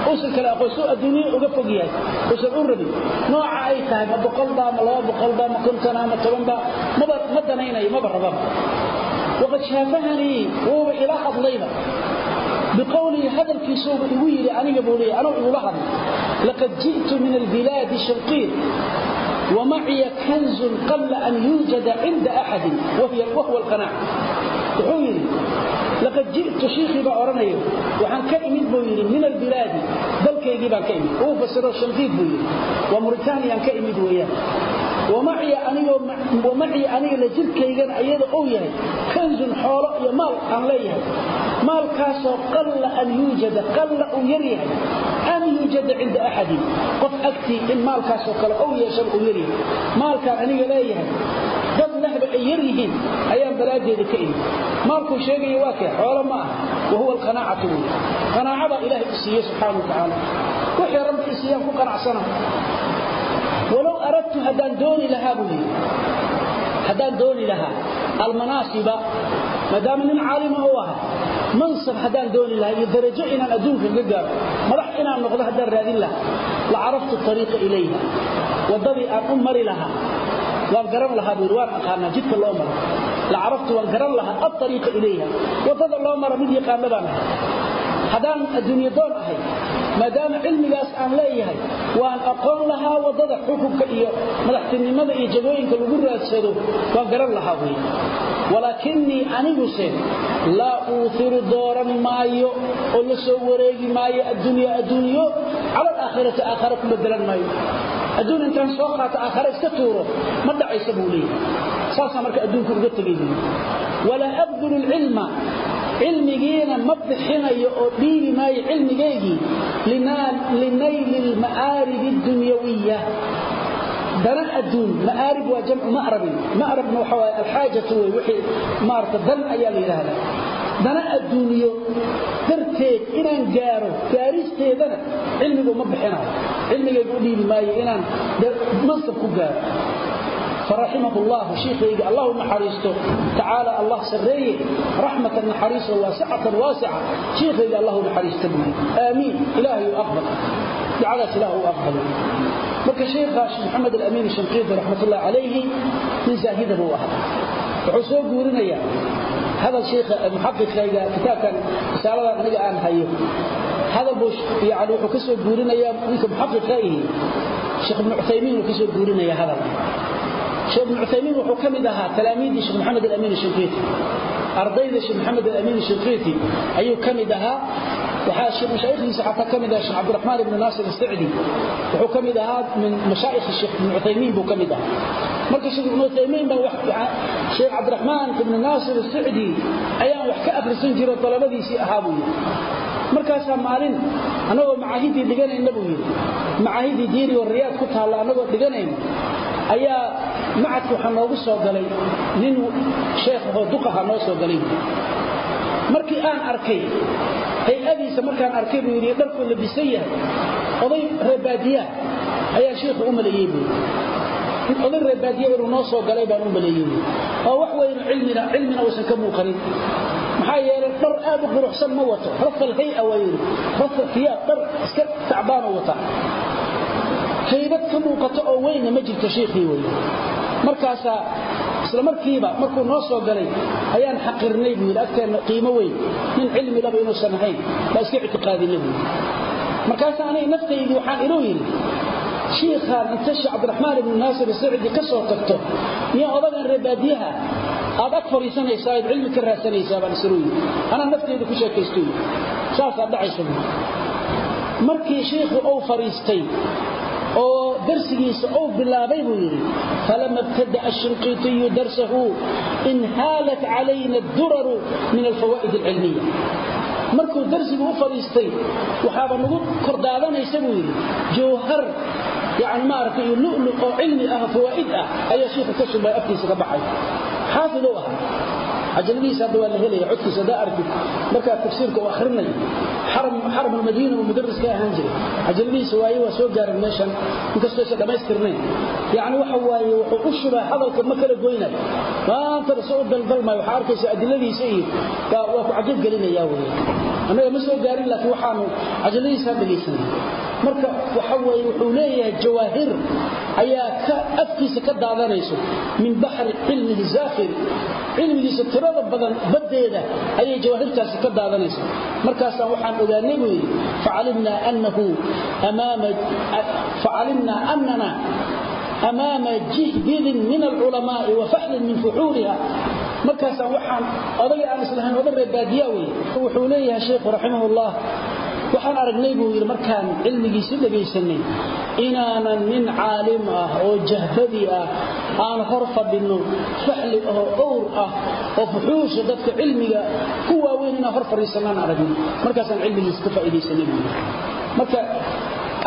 uusan kala aqoonso adduunyo uga fog yahay uusan u rabin nooca ay tahay ma boqol ba ma laba boqol ba ma konton ma toban ba maba ma danaynayo maba rababa waqad shaafahani huwa ila hadlayna بقولي هذا الكيسوب يقول أنا قبولي أنا أقول هذا لقد جئت من البلاد الشرقية ومعي كنز قبل أن يوجد عند أحد وهي وهو القناع laqad ji'tu shiikhii baa odhanaya waxaan ka imid buu yidhi min albilaadi dalkaygii baan ka imid uu fasiro shanqiid buu yidhi waa muritaaniyaan ka imid weeyaan wamacii anigana jirkaygana ayada uu yahay kanzun xoolo iyo maal aan leeyahay maalkaasoo qalla an yuujada qalla uu yar yahay an yuujada cinda axadin qof agtii in maalkaasoo kale uu yeeshan uu yaryahay maalkaan aniga leeyahay dad ay yar yihiin ayaan balaadeeda ka imi maalkuu sheegaya waa kee? Xoolo ma aha. Wahuwa alqanaacatu. Wey qanaacada ilaahay isiiye subxaana wa tacaala wixii rabbi isiiyaan ku qanacsana walow aradtu haddaan dooni lahaa buu yidhi. Haddaan dooni lahaa. Almanaasiba maadaama nin caalima u ahaa mansab haddaan dooni lahaa iyo darajo inaan adduunka ka gaaro madax inaan noqdo haddaan raadin lahaa la caraftu ariiqa ilayha. Waddadii aan u mari lahaa waan garan lahaa buu waan aqaanaa jidka loo maro. La caraftu waan garan lahaa at-tariiqa ilayha waddada loo maro mid yaqaan baan hadaan adduunyo doon ahay maadaama cilmigaas aan leeyahay waan aqoon lahaa waddada xukunka iyo madaxtinimada iyo jagooyinka lagu raadsado waan garan lahaa wey walaakinnii aniguse laa uuhiru dooran maayo oo la soo wareegi maayo addunya adduunyo cala alaakhirati aakhara ku bedelan maayo adduun intaan soo qaato aakhare iska tuuro ma dhacaysa buu leeyahay. Saasaa marka adduunka uga tegay walaa abdulu lcilma cilmigiina ma bixinayo oo dhiibi maayo cilmigeygii linayli lma'aaribi اdunyawiya dana adduun ma'aarib waa jamcu ma'rabin. Ma'rabna waxa waaye alxaajatu wey wixii maarata dan ayaa la yidhaahdaa dana adduunyo darteed inaan gaaro gaaristeedana cilmigu ma bixinayo cilmigaygu u dhiibi maayo inaan mansab ku gaaro فرحمه الله شيخي الله نحريسته تعالى الله سريه رحمة نحريسه واسعة واسعة شيخي الله نحريسته آمين إلهي أقبل دعالة إله أقبل marka sheekhaas Maxamed al-Amin Shamqidi rahmatullah alayhi min zaahida buu ahaa wuxuu soo guurinaya hadal sheekha muxaqiqkayga kitaabkan risaalada aniga aan hayo. Hadal buu yani wuxuu ka soo guurinayaa ninka muxaqiqa ihi sheekh ibnu cuthaymiin uu ka soo guurinayaa hadal. Sheekh ibnu cuthaymiin wuxuu ka mid ahaa talaamiidii sheekh maxamed alamiin shinqiiti ardayda sheekh maxamed alamiin shinqiiti ayuu ka mid ahaa waxaa sheekh mashaayikhiisa xataa ka mid ahaa sheekh cabdiraxmaan ibn naasir as-sacdi. Wuxuu ka mid ahaa min mashaayikh sheekh ibn uthaymin buu ka mid ahaa. Marka sheekh ibn uthaymin baa wax sheekh cabdiraxmaan ibn naasir as-sacdi ayaan wax ka akhrisan jiray talabadiisii ahaa buu yidhi. Markaasaa maalin annagoo macaahidii dhiganayna buu yidhi. Macaahidii diini oo riyaad ku taalla annagoo dhiganayna ayaa macadka waxaa noogu soo galay. Nin sheekhahoo duqaha noo soo galay markii aan arkay hay'adiisa markaan arkay buu yidhi dharkuu labisan yahay oday reebaadiyaa ayaa sheikhu u maleeyey buu oday reebaadiya inuu noo soo galay baan u maleeyey buu oo wax weynu cilmina cilmina uusan ka muuqanin. Maxaa yeelay dhar aad u quruxsan ma wato. Rafal hay'a waa yidhi. Rafal fiyaa dhar iska tacbaanoo wata. Haybad ka muuqato oo weynna ma jirto shiikhii wey markaasaa isla markiiba markuu noo soo galay ayaan xaqirnay buu yidhi agteenna qiimo weyn nin cilmi laba inuusan ahayn baa iska ictiqaadina buu yidhi. Markaasaa aniga naftaydii waxaan inuu yidhi shiikhaan inta sheekh cabdiraxmaan ibnu naasir sacdi ka soo tagto miyaa odagan reebaadiyaha aad ag fadhiisanaysaa aad cilmi ka raadsanaysaa baan isiruu yidhi. Anaa naftayda ku sheekaysto yidhi. Saasaa dhacaysa buu markii shiikhu uu fadhiistay oo darsigiisa uu bilaabay buu yidhi falama ibtada'a ashinqiitiyu darsahu inhaalat calayna aduraru min alfawaa'id alcilmiya. Markuu darsigu u fadhiistay waxaaba nagu kordaadanaysa buu yidhi jawhar yani maaragtay iyo lulu oo cilmi ah fawaa'id ah ayaa shiikhu ka ahaa cajaladiisa hadda waa la helaya codkiisa haddaa aragtid markaa tafsiirka uu akhrinayo xaram almadiina uu mudaris ka ahaan jiray. Cajaladiisa waaye waa soo gaaran meeshan inkastoo isa dhammaystirnayn yacni waxa waaye wuxuu u shubaa hadalka ma kala goynayo. Maantana soo u daldalmayo waxaa arkaysa adiladiisa iyo waa ku cajab gelinayaa weye annaga ma soo gaarin laakiin waxaanu cajaladiisaa dhegaysanay marka waxa weeye wuxuu leeyahay jawaahir ayaa afkiisa ka daadanayso min baxri cilmihi zaafir cilmigiisa tirada badan baddeeda ayay jawaahirtaasi ka daadanaysa markaasaan waxaan ogaanay buu yidhi facalimnaa annana amaama jihbidin min alculamaa'i wa faxlin min fuxuuliha markaasaan waxaan odagii aan islahayn oda reebaadiyaa weye wuxuu leeyahay sheikhu raximahullah waxaan aragnay buu yidhi markaan cilmigiisi dhegaysanay inaanan nin caalim ah oo jahbadi ah aan hor fadhinno faxli oo owr ah oo fuxuusha dadka cilmiga ku waaweyn inaan hor fadhiisanaan aragnay markaasaan cilmigiisi ka faa'iidaysanay buu yidhi. Marka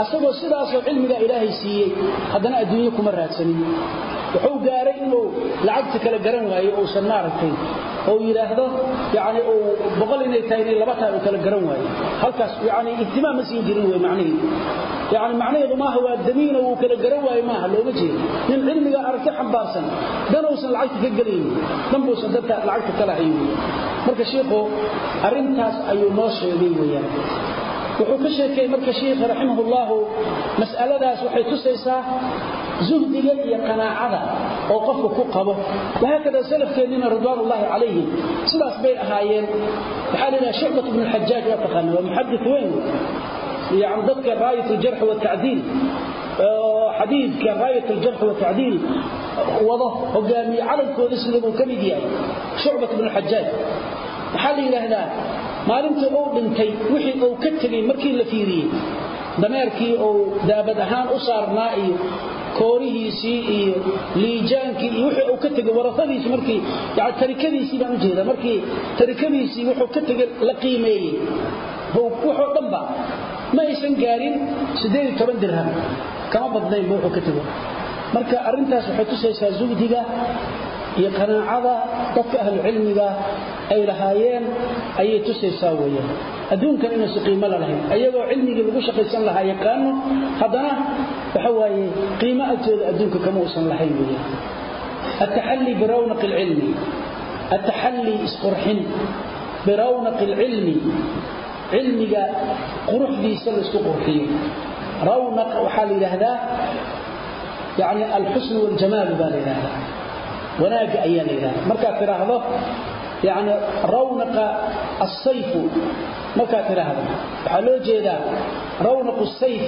asagoo sidaasoo cilmigaa ilaahay siiyey haddana adduunyo kuma raadsanin wuxuu gaaray inuu lacagta kala garan waayo uusan maaragtay oo yidhaahdo yani uu boqol inay tahay inay laba tahay kala garan waayo. Halkaas yani ihtimaam ma siin jirin wey macnaheedu. Yani macnaheedu maaha waa damiino wuu kala garan waayo maaha looma jeedo. Nin cilmiga aragti xambaarsan danuusan lacagta ka gelaynin danbuusan dadka lacagta kala hayo marka shiikhu arrintaas ayuu noo sheegay weyaan wuxuu ka sheekay marka sheekha raximahullahu mas'aladaas waxay tusaysaa zuhdiga iyo qanaacada oo qofku ku qabo. Wahaakada salafkeennina ridwaanullaahi calayhim sidaas bay ahaayeen. Waxaa la yidhaha shucbat bnu lxajaaj waa taqaana waa muxadith weyn. Yani dadka raayat aljarx watacdiil xadiidka raayat aljarx watacdiil wado hogaamiye calankooda sida buu ka mid yahay shucbat bnu lxajaaj waxaa la yidhaahdaa maalintii uu dhintay wixii uu ka tegey markii la fiiriyey. Dameerkii uu daabad ahaan u saarnaa iyo koorihiisii iyo liijaankii iyo wixii uu ka tegey warasadiisii markii yani tarikadiisii baan u jeeda markii tarikadiisii wuxuu ka tegey la qiimeeyey. Wuxuu dhanba ma aysan gaarin siddeed iyo toban dirham kama badnaynba wuxuu ka tego marka arrintaas waxay tusaysaa zuhdiga iyo qanaacada dadka ahlucilmiga ay lahaayeen ayay tusaysaa weyaan adduunkan inaysu qiimo la lahayn ayagoo cilmigii lagu shaqaysan lahaa yaqaano haddana waxa waaye qiimo agtooda adduunka kama uusan lahayn weyaan التحلي برونق العلم التحلي اسقرحن برونق العلم علمك قرح دي سل اسقرحي رونق وحال هذا يعني الحسن والجمال بالإله wanaag ayaa la yiraahdaa marka tiraahdo yaani rawnaqa as-sayf marka tiraahdo waxa loo jeedaa rawnaqu as-sayf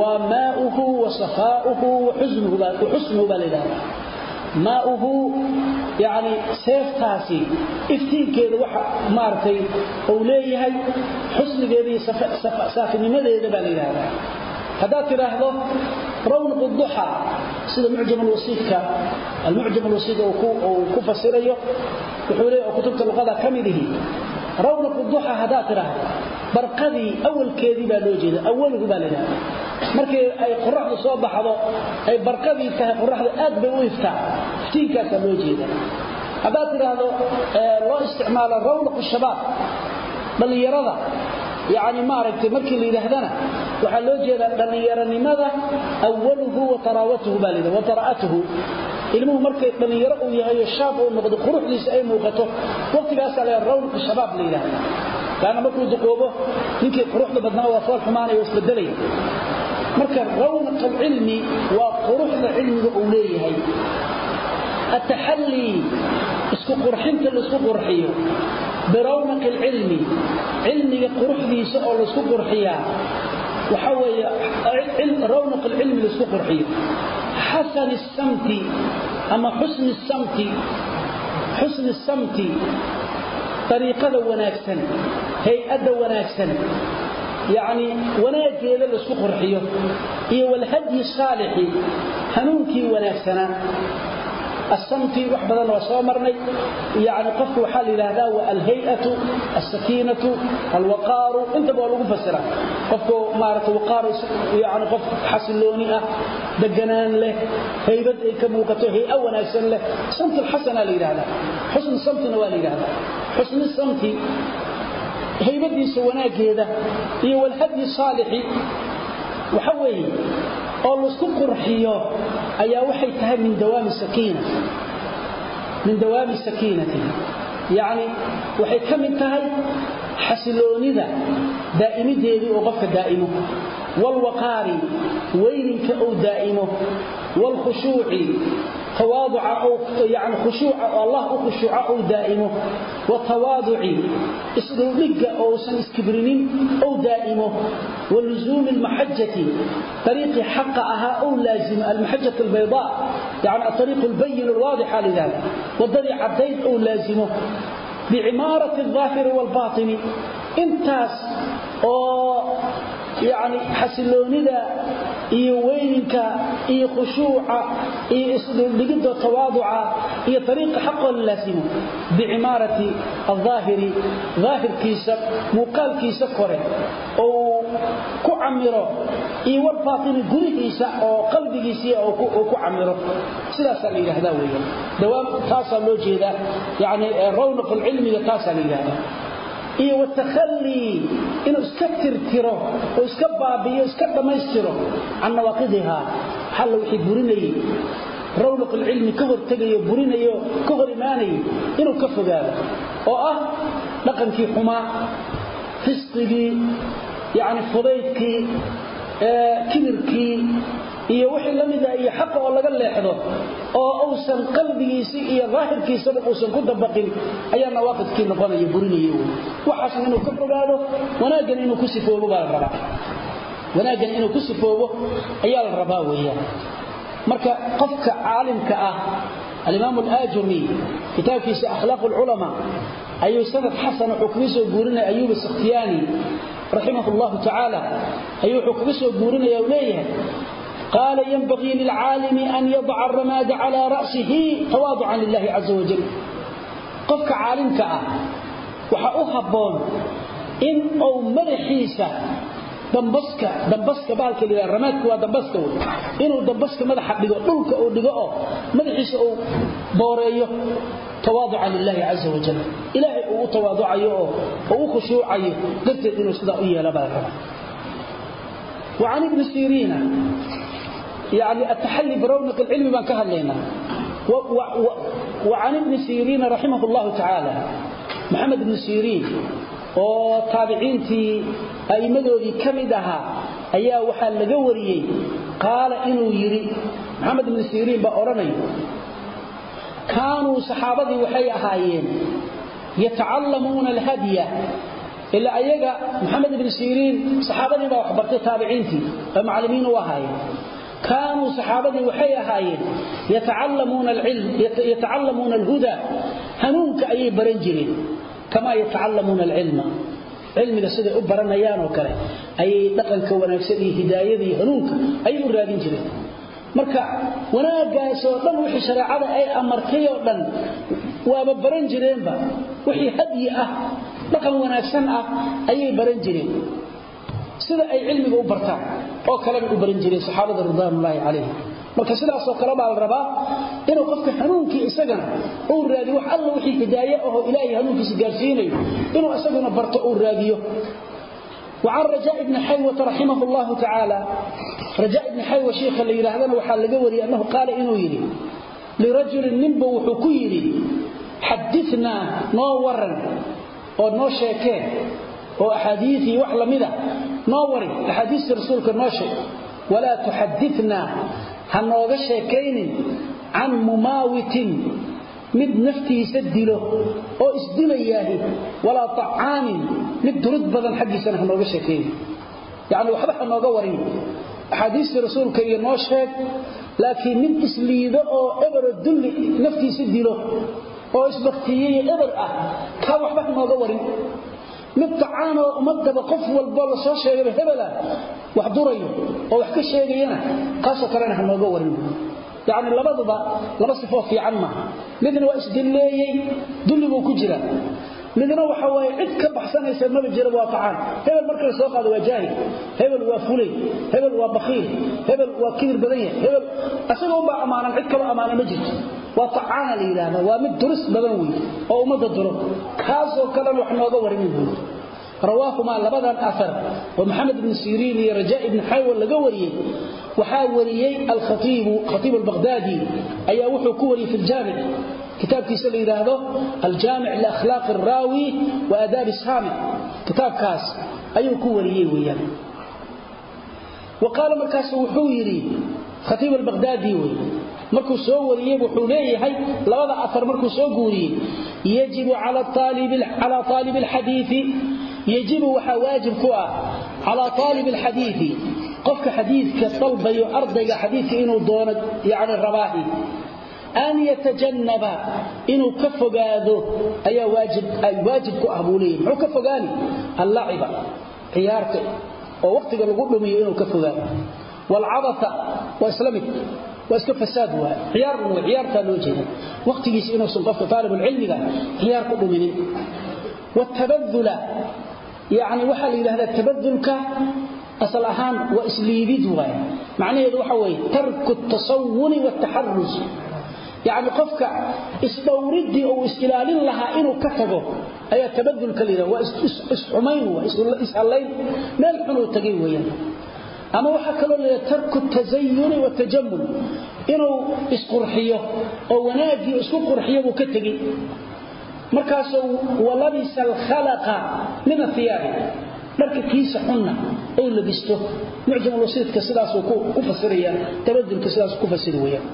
wa ma'uhu wa safaa'uhu wa huznuhu wa husnuhu balida maauhu yani seeftaasi iftiinkeeda waxa maaragtay uu leeyahay xusnigeeda iyo saafinimadeeda baa la yidhaahdaa haddaad tidhaahdo rawnq duxa sida mucjam alwasiifka almucjam alwasiif uu ku fasirayo wuxuu leeyahay kutubta luqada ka mid ihi rawnq duxa haddaad tidhaahdo barqadii awalkeedii baa loo jeeda awaluhu baa la yidhahda markii ay qoraxdu soo baxdo ay barqadii tahay qoraxdu aad bay u iftaa iftiinkaasaa loo jeeda haddaad tidhaahdo loo isticmaalo rawnaq shabaab dhallinyarada markii la yidhaahdana waxaa loo jeedaa dhallinyaronimada awaluhu wa taraawatuhu baa layidhahda wa taraa'atuhu. Ilmuhu markay dhallinyaro uu yahay shaab uu noqdo quruxdiisa ay muuqato waqtigaasaa la rawnqa shabaab yidhahda laanna markuu duqoobo ninkii quruxda badnaa waa fool xumaanaya oo isbedelaya. Marka rawnaq alcilmi waa quruxda cilmiga uu leeyahay ataxallii isku qurxinta laisku qurxiyo براونق العلم علمي قرحديس او لسو قرحيا waxa weeye رونق العلم لسو قرحيا حسن السمت اما حسن السمت حسن السمت طريقه وناكسن هيئه وناكسن يعني wanaageeda la isku qurxiyo iyo walhadi saalixi hanuunkii asamti wax badan waa soo marnay. Yani qofku waxaa la yidhaahdaa waa alhay-atu alsakiinatu alwaqaaru. Intaba waa lagu fasira qofku maarata waqaaru yani qof xasilooni ah deganaan leh haybad ay ka muuqato hay'a wanaagsan leh. Samti alxasana la yidhahdaa xusnu samtina waa la yidhahdaa xusnu samti haybadiisa wanaageeda iyo walhadyi saalixi. Waxa weeye oo la isku qurxiyo ayaa waxay tahay min dawaami sakiinati. Yani waxay ka mid tahay xasiloonida daa'imideedii oo qofka daa'imo. Walwaqaari weyninka uu daa'imo. Walkhushuuci tawaaduca oo yani khushuuca oo allah u khushuuca uu daa'imo watawaaduci isdhuldhigga ousan iskibrinin ou daa'imo ولزوم المحجة طريق حق أها أو لازم المحجة البيضاء يعني الطريق البين الواضح لذلك والضري عبدين أو لازمه بعمارة الظاهر والباطن انتاس أو yani xasiloonida iyo weyninka iyo khushuuca iyo isdhigidda tawaaduca iyo ariiqa xaqoo la laasimo bicimaarati aaahiri aahirkiisa muuqaalkiisa kore oo ku camiro iyo war baaini gudihiisa oo qalbigiisii ku camiro. Sidaasaa la yidhaahda weyan dawaa taasaa loo jeedaa. Yani rownaqa taasaa la yidhaahdaa iyo watakhalli inuu iska tirtiro oo iska baabiyo iska dhamaystiro can nawaaqidiha hal wixii burinayay rawnaq ilmi ka hortagayo burinayo ka hor imaanayo inuu ka fogaado oo ah dhaqankii xumaa fisqigii yani fudaydkii kibirkii iyo wixii la mid ah iyo xaqa oo laga leexdo oo uusan qalbigiisa iyo daahirkiisaba uusan ku dabaqin ayaa nawaaqidkii noqonaya burinaya waxaas inuu ka fogaado wanaaggan inuu ku sifoobo baa la rabaa. Wanaaggan inuu ku sifoobo ayaa la rabaa weeyaan. Marka qofka caalimka ah al-imam al-ajuri kitaabkiisa akhlaaq al-ulama ayuu sanad xasan wuxuu kaga soo guurinay ayub as-sakhtiyani rahimahullah ta'ala ayuu wuxuu kaga soo guurinaya uu leeyahay قال ينبغي للعالم أن يضع الرماد على رأسه تواضعا لله عز وجل قفك عالمك وحأهبون إن أو مرحيسة dambaska dambaska baalka leeyahay ramaadku waa dambaska wey inuu dambaska madaxa dhigo dhulka uu dhigo oo madaxiisa uu booreeyo tawaaduca lillahi azza wa jalla ilaahay uu tawaaducayo oo uu khushuucayo darteed inuu sidaa u yeelo baa rabaa وعن ابن سيرين يعني التحلي برونق العلم بان كهلينا وعن ابن سيرين رحمه الله تعالى محمد بن سيرين oo taabiciintii aimadoodii kamid ahaa ayaa waxaa laga wariyey qaala inuu yiri maxamed kaanuu saxaabadii waxay ahaayeen yatacallamuuna alhadya ilaa ayaga maxamed ibn siriin saxaabadii baa wax bartay taabiciintii oo macallimiin u ahaayeen. Kaanuu saxaabadii waxay ahaayeen yatacallamuuna alhuda hanuunka ayay baran jireen kamaa yatacallamuuna alcilma. Cilmiga siday u baranayaan oo kale ayay dhaqanka wanaagsan iyo hidaayada iyo hanuunka ayay u raadin jireen marka wanaaggaasoo dhan wixii shareecada ay amartay oo dhan waaba baran jireenba. Wixii hadyi ah dhaqan wanaagsan ah ayay baran jireen. Sida ay cilmiga u bartaan oo kaleba u baran jireen saxaabada ridwaanullaahi calayhim marka sidaasoo kale baa la rabaa inuu qofka hanuunkii isagana uu raadiyo wax alla wixii hidaaye ahoo ilaahay hanuunkiisa gaarsiinayo inuu isaguna barto uu raadiyo وعن رجاء بن حيوة رحمه الله تعالى رجاء بن حيوة شيخ اللي يرهدنا وحال لقوري أنه قال إنه يري لرجل ننبو وحكيري حدثنا نورا ونو شيكين وأحاديثي وحلا مذا نوري أحاديث رسولك نوشي ولا تحدثنا هنوغ شيكين عن مماوت mid naftiisa dilo oo isdilayaahi walaa طacaanin mid durid badan xaggiisana hanooga sheekeeyo yani waxba hanooga warin. Axaadiistii rasuulka iyo noo sheeg laakiin mid isliido oo ebero dulli naftiisa dilo oo isbaktiyeyo eber ah kaa waxba hanooga warin. Mid tacaanoo ummadaba qof walbo la soo sheegaba hebela wax durayo oo wax ka sheegayana kaasoo kalena hanooga warin yani labaduba laba sifoo fiican maaha. Midna waa isdilleeyey dulliguu ku jira. Midna waxa waaye cid ka baxsanaysa maba jiraba waa tacaan. Hebel marka la soo qaado waa jaahil. Hebel waa fulay. Hebel waa bakhiil. Hebel waa kibir badan yahay. Hebel asagoo baa ammaanan cid kaloo ammaana ma mid duris badan wey oo ummadda duro. Kaasoo kalena wax rawaahumaa labadan aar oo maxamed ibn siriin iyo rajaa ibn xaywal laga wariyey. Waxaa wariyey alkhaiibu khaiib albaqhdaadi ayaa wuxuu ku wariyey fi ljaamic kitaabkiisa la yidhaahdo aljaamic liakhlaaqi araawi wa aadaabi saamic kitaabkaas ayuu ku wariyey weyaan wa qaala markaasu wuxuu yidhi khaiib albaqhdaadi wey markuu soo wariyey wuxuu leeyahay labada aar markuu soo guuriyey yajibu cala aalib alxadiii yajibu waxaa waajib ku ah calaa aalib alxadiii qofka xadiidka dalbayo ardayga xadiidka inuu doono yani rabaahi. An yatajannaba inuu ka fogaado ayaa waajib ku ah buu leeyahy muxuu ka fogaani? Allaciba ciyaarta oo waqtiga lagu dhumiyo inuu ka fogaado. Waalcabata waa isla mid waa iska fasaad waay. Ciyaar way ciyaartaa loo jeeda waqtigiisa inuusan qofka taalibulcilmiga ciyaar ku dhuminin. Watabadula yani waxaa la yidhahdaa tabadulka asal ahaan waa isliibid waay. Macnaheedu waxa weeye tarku tasawuni wataxarus yani qofka isdhowridii uu is-ilaalin inuu ka tago ayaa tabadulka la yidhahda waa isxumayn waay ishallayn meel xunuu tagay weeyaan. Ama waxaa kaloo la tarku tazayuni watajamul inuu isqurxiyo oo wanaaggii isku qurxiyo buu ka tegey markaasuu walabisa alkhalaqa min athiyaabi dharka kiisa xunna ou labisto. Mucjamulwasiidka sidaasuu ku fasiraya tabadulka sidaasuu ku fasiri weyaan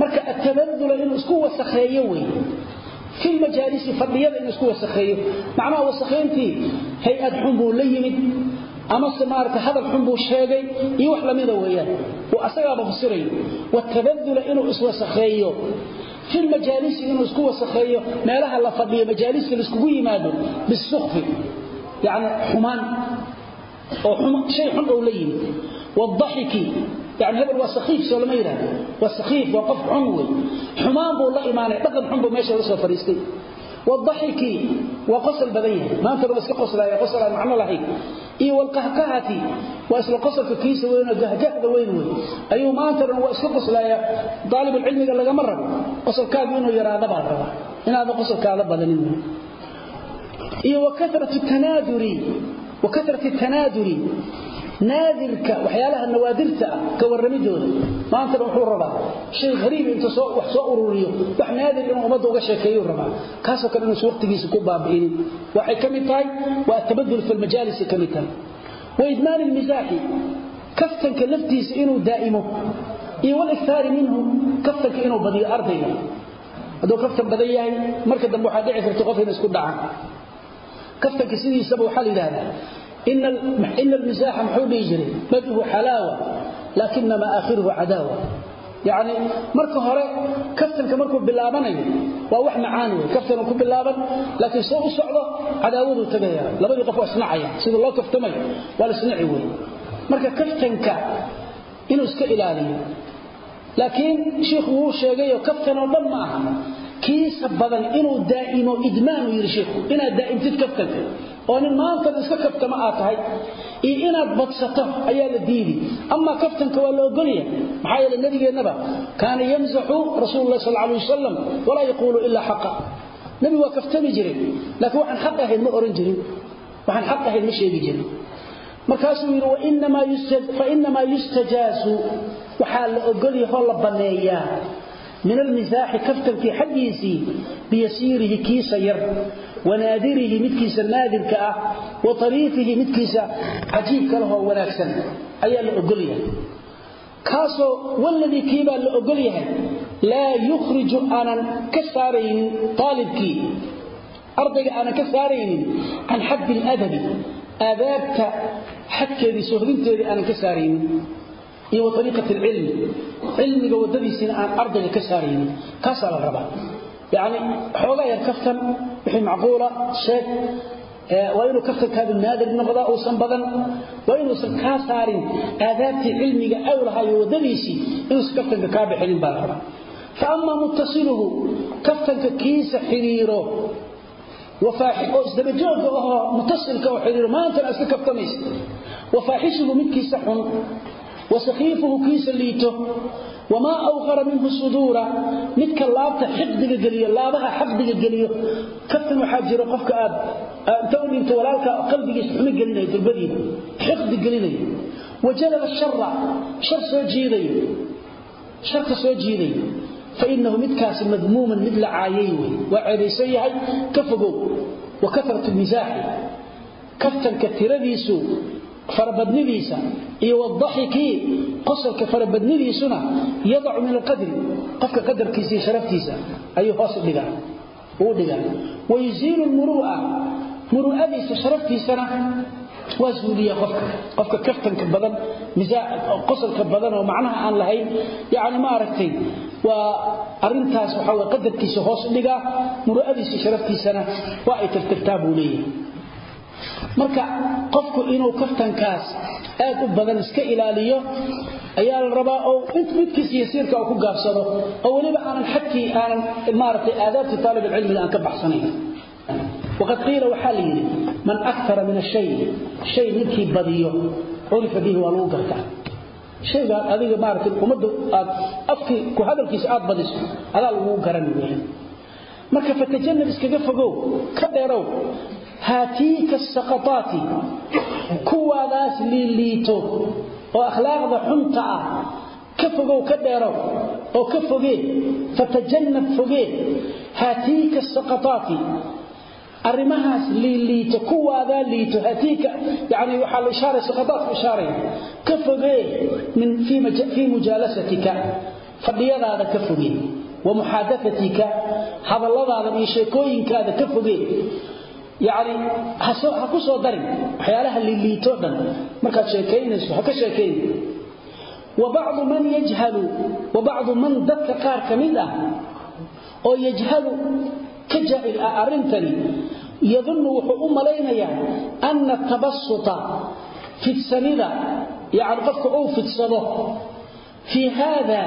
marka atabadula inuu isku wasakheeyo wey fi lmajaalisi fadhiyada inuu isku wasakheeyo. Macnaha wasakhayntii hay'ad xun buu la yimid amase maarata hadal xun buu sheegay iyo wax lamida weeyaan uu asagaaba fasirayo. Watabadula inuu iswasakheeyo fi lmajaalisi inuu isku wasakheeyo meelaha la fadhiyo majaalista laiskugu yimaado bisukfi yani xumaan oo shay xun ou la yimid. Wadaxiki yani hebel waa sakiif soo lama yidhahdo waa sakiif waa qof xun wey xumaan buu la imaanay dhaqan xun buu meesha la soo fadhiistay. Wadaxiki waa qosol badan yahay. Maantana waa iska qoslaaya qosol aan macno lahayn iyo walqahqahati waa isla qosolka kiisa weyn oo gahgahda weyn wey ayuu maantana waa iska qoslaaya. Daalibulcilmiga lagama rabo. Qosolkaagu inuu yaraada baa rabaa. Inaada qosolkaada badanin. Iyo wakarati tanaaduri naadirka waxyaalaha nawaadirta ah ka warramidooda. Maantana wuxuu rabaa shay hariib inta wax soo ururiyo wax naadir inuu ummadda uga sheekeeyuu rabaa. Kaasoo kale inuusan waqtigiisa ku baabi'inin. Waxay ka mid tahay waa atabadul fi lmajaalisi ka mid tahay. Wa idmaan ilmisaaxi kaftanka laftiisa inuu daa'imo iyo waliktaari minhu kaftanka inuu badiyo ardayga. Hadduu kaftan badan yahay marka dambe waxaa dhici karta qof ina isku dhacaan kaftanka sidiisaba waxaa la yidhahdaa ina almisaaxa muxuu dhihi jiray madhu xalaawa laakinama aakhiruhu cadaawa yani marka hore kaftanka markuu bilaabanayo waa wax macaan wey kaftan ku bilaaban laakiin soo u socdo cadaawadu tagaya labadii qof waa isnacaya sida loo kaftamayo waa la isnaci wey marka kaftanka inuu iska ilaaliyo laakiin shiikhu ma aha kiisa badan inuu daa'imo idmaanu yidhi shiikhu inaad daa'imtid kaftanka oo nin maantan iska kaftama aad tahay iyo inaad badsato ayaa la diidi. Ama kaftanka waa la ogolya maxaa yeele nabigeennaba kaana yamsaxu rasuulu lah sal alay wasalam walaa yaquulu ilaa xaqa. Nebi waa kaftami jiray laakiin waxaan xaq ahayn ma oran jirin waxaan xaq ahayn ma sheegi jirin. Markaasuu la banneeyaa min almisaaxi kaftankii xaggiisii biyasiirihi kiisa yar wanaadirihi midkiisa naadirka ah wa ariifihi midkiisa cajiibka lahoo wanaagsan ayaa la ogolyahay kaasoo waladii kiibaa la ogol yahay laa yukhriju aanan ka saaraynin aalibkii ardayga aanan ka saaraynin can xaddi ladabi aadaabta xadkeedii sohdinteedii aanan ka saaraynin iyo wa ariiqati alcilmi cilmiga waddadiisiina aan ardayga ka saaraynin kaasaa la rabaa. Yacni xoogaa yar kaftan wixii macquula sheeg waa inuu kaftankaadu naadir noqdaa uusan badan waa inuusan kaa saarin aadaabtii cilmiga aw lahayo waddadiisii inuusan kaftanka kaa bixinin baa la rabaa. Fa amaa kaftanka kiisa xidhiiro oo isdabajooga ahoo mutasilka oo xidhiiro maantana iska kaftamaysa wafaaxishuhu midkiisa xun wasakhiifuhu kiisa liito. Wamaa awqara minhu suduura. Midka laabta xiqdiga geliyo laabaha xaqdiga geliyo kaftan waxaa jiro qofka aad inta u walaalka qalbigiisa xumi gelinayo durbadiina xiqdi gelinayo. Wajalaba shara shar soo jiidayo. Sharka soo jiidayo. Fainahu midkaasi madmuuman mid la caayay wey waa ceebaysan yahay ka fogow. Wa karatu misaaxi kaftanka tiradiisu farabadnidiisa iyo wadaxikii qosolka farabadnidiisuna yadacu min alqadri qofka qadarkiisa iyo sharaftiisa ayuu hoos dhigaa uu dhigaa. Wayuziilu lmuru'a muru'adiisa sharaftiisana waa suuliya qofka qofka kaftanka badan qosolka badan oo macnaha aan lahayn yani maaragtay waa arintaas waxa way qadarkiisa hoos dhigaa muru'adiisa sharaftiisana waa ay tirtirtaa buu leeyahay marka qofku inuu kaftankaas aad u badan iska ilaaliyo ayaa la rabaa oo midkiisa yasiirka uu ku gaabsado oo weliba aanan xadkii aanan maaragtay aadaabtii taalibulcilmiga aan ka baxsanayn. Waqad qiila waxaa la yidhi man akara min ashay shay ninkii badiyo curifa bihi waa lagu gartaa. Shaygaa adiga maaragtay ummadda aad afkii ku hadalkiisa aad badiso adaa lagu garan weeyaan marka fatajanab iskaga fogow ka dheerow haatiika saqataati kuwaadaas liiliito oo akhlaaqda xunta ah ka fogow ka dheerow oo ka fogee fatajannab fogee haatiika saqataati arrimahaas liiliito kuwaadaa liito haatiika yani waxaa la ishaaray saqataadku ishaaraya ka fogee min fii mujaalasatika fadhiyadaada ka fogee wa muxaadaatika hadalladaada iyo sheekooyinkaada ka fogee yani ha ku soo darin. Waxyaalaha liiliito dhan markaad sheekaynayso ha ka sheekayn wa man yajhalu wa man dadka qaar ka mid ah oo yajhalu ka jaahil ah arrintani yadunnu wuxuu u malaynayaa anna tabasuta fidsanida yani qofka uu fidsado fii haada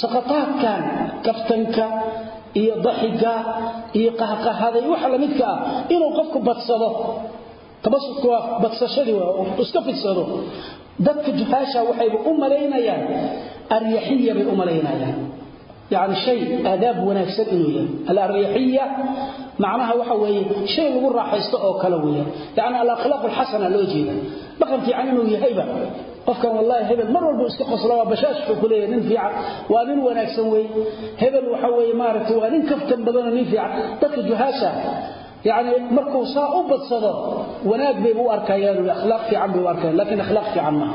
saqataadkan kaftanka iyo daxiga iyo qahqahada iyo waxa lamidka ah. Inuu qofku badsado tabasudku waa badsashadii waa iska fidsado. Dadka juhaasha waxayba u malaynayaan aryaxiya bay u malaynayaan. Yani shay aadaab wanaagsan inuu yahay. Alaryaxiya macnaha waxa weeye shay lagu raaxaysto oo kale weeyaan yani alakhlaaq alxasana loo jeeda dhaqan fiican inuu yahayba qofkan wallahi hebel mar walba iska qosla waa bashaas wuxuu ku leeyahay nin fiican waa nin wanaagsan weey hebel waxa weeye maaragtay waa nin kaftan badanoo nin fiican dadka juhaasha يعني markuu saa u badsado wanaag bay u arkayaan akhlaaq fiican bay u arkayaan laakiin akhlaaq fiican ma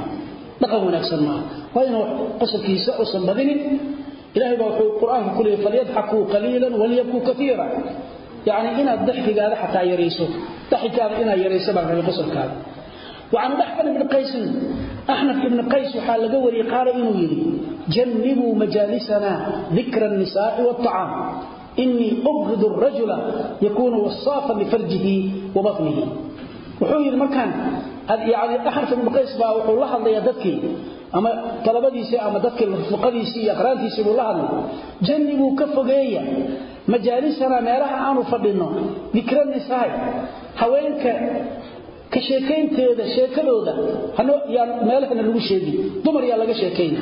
dhaqan wanaagsan ma waa inuu qosolkiisa usan badinin ilaahay baa wuxuu quraanka ku leeyahay falyadhaku qaliilan walyabku kathiira يعني inaad dhaxkigaada xataa yareyso dhaxkigaada inaad yareyso baa rabay qosolkaada وعن ضحك بن قيس axnaf ibni qays waxaa laga wariyey qaala inuu yidhi jannibuu majaalisana dikra annisaa'i waatacaam inii ubgid rajula yakuunu wasaafan lifarjihi wa batnihi wuxuu yidhi markaan yani axnaf ibnu qays baa wuxuu la hadlayaa dadkii ama talabadiisii ama dadkii rufaqadiisii iyo aqraantiisii buu la hadlay jannibuu ka fogeeya majaalisana meelaha ka sheekaynteeda sheekadooda. Meelahana lagu sheegi dumar yaa laga sheekayn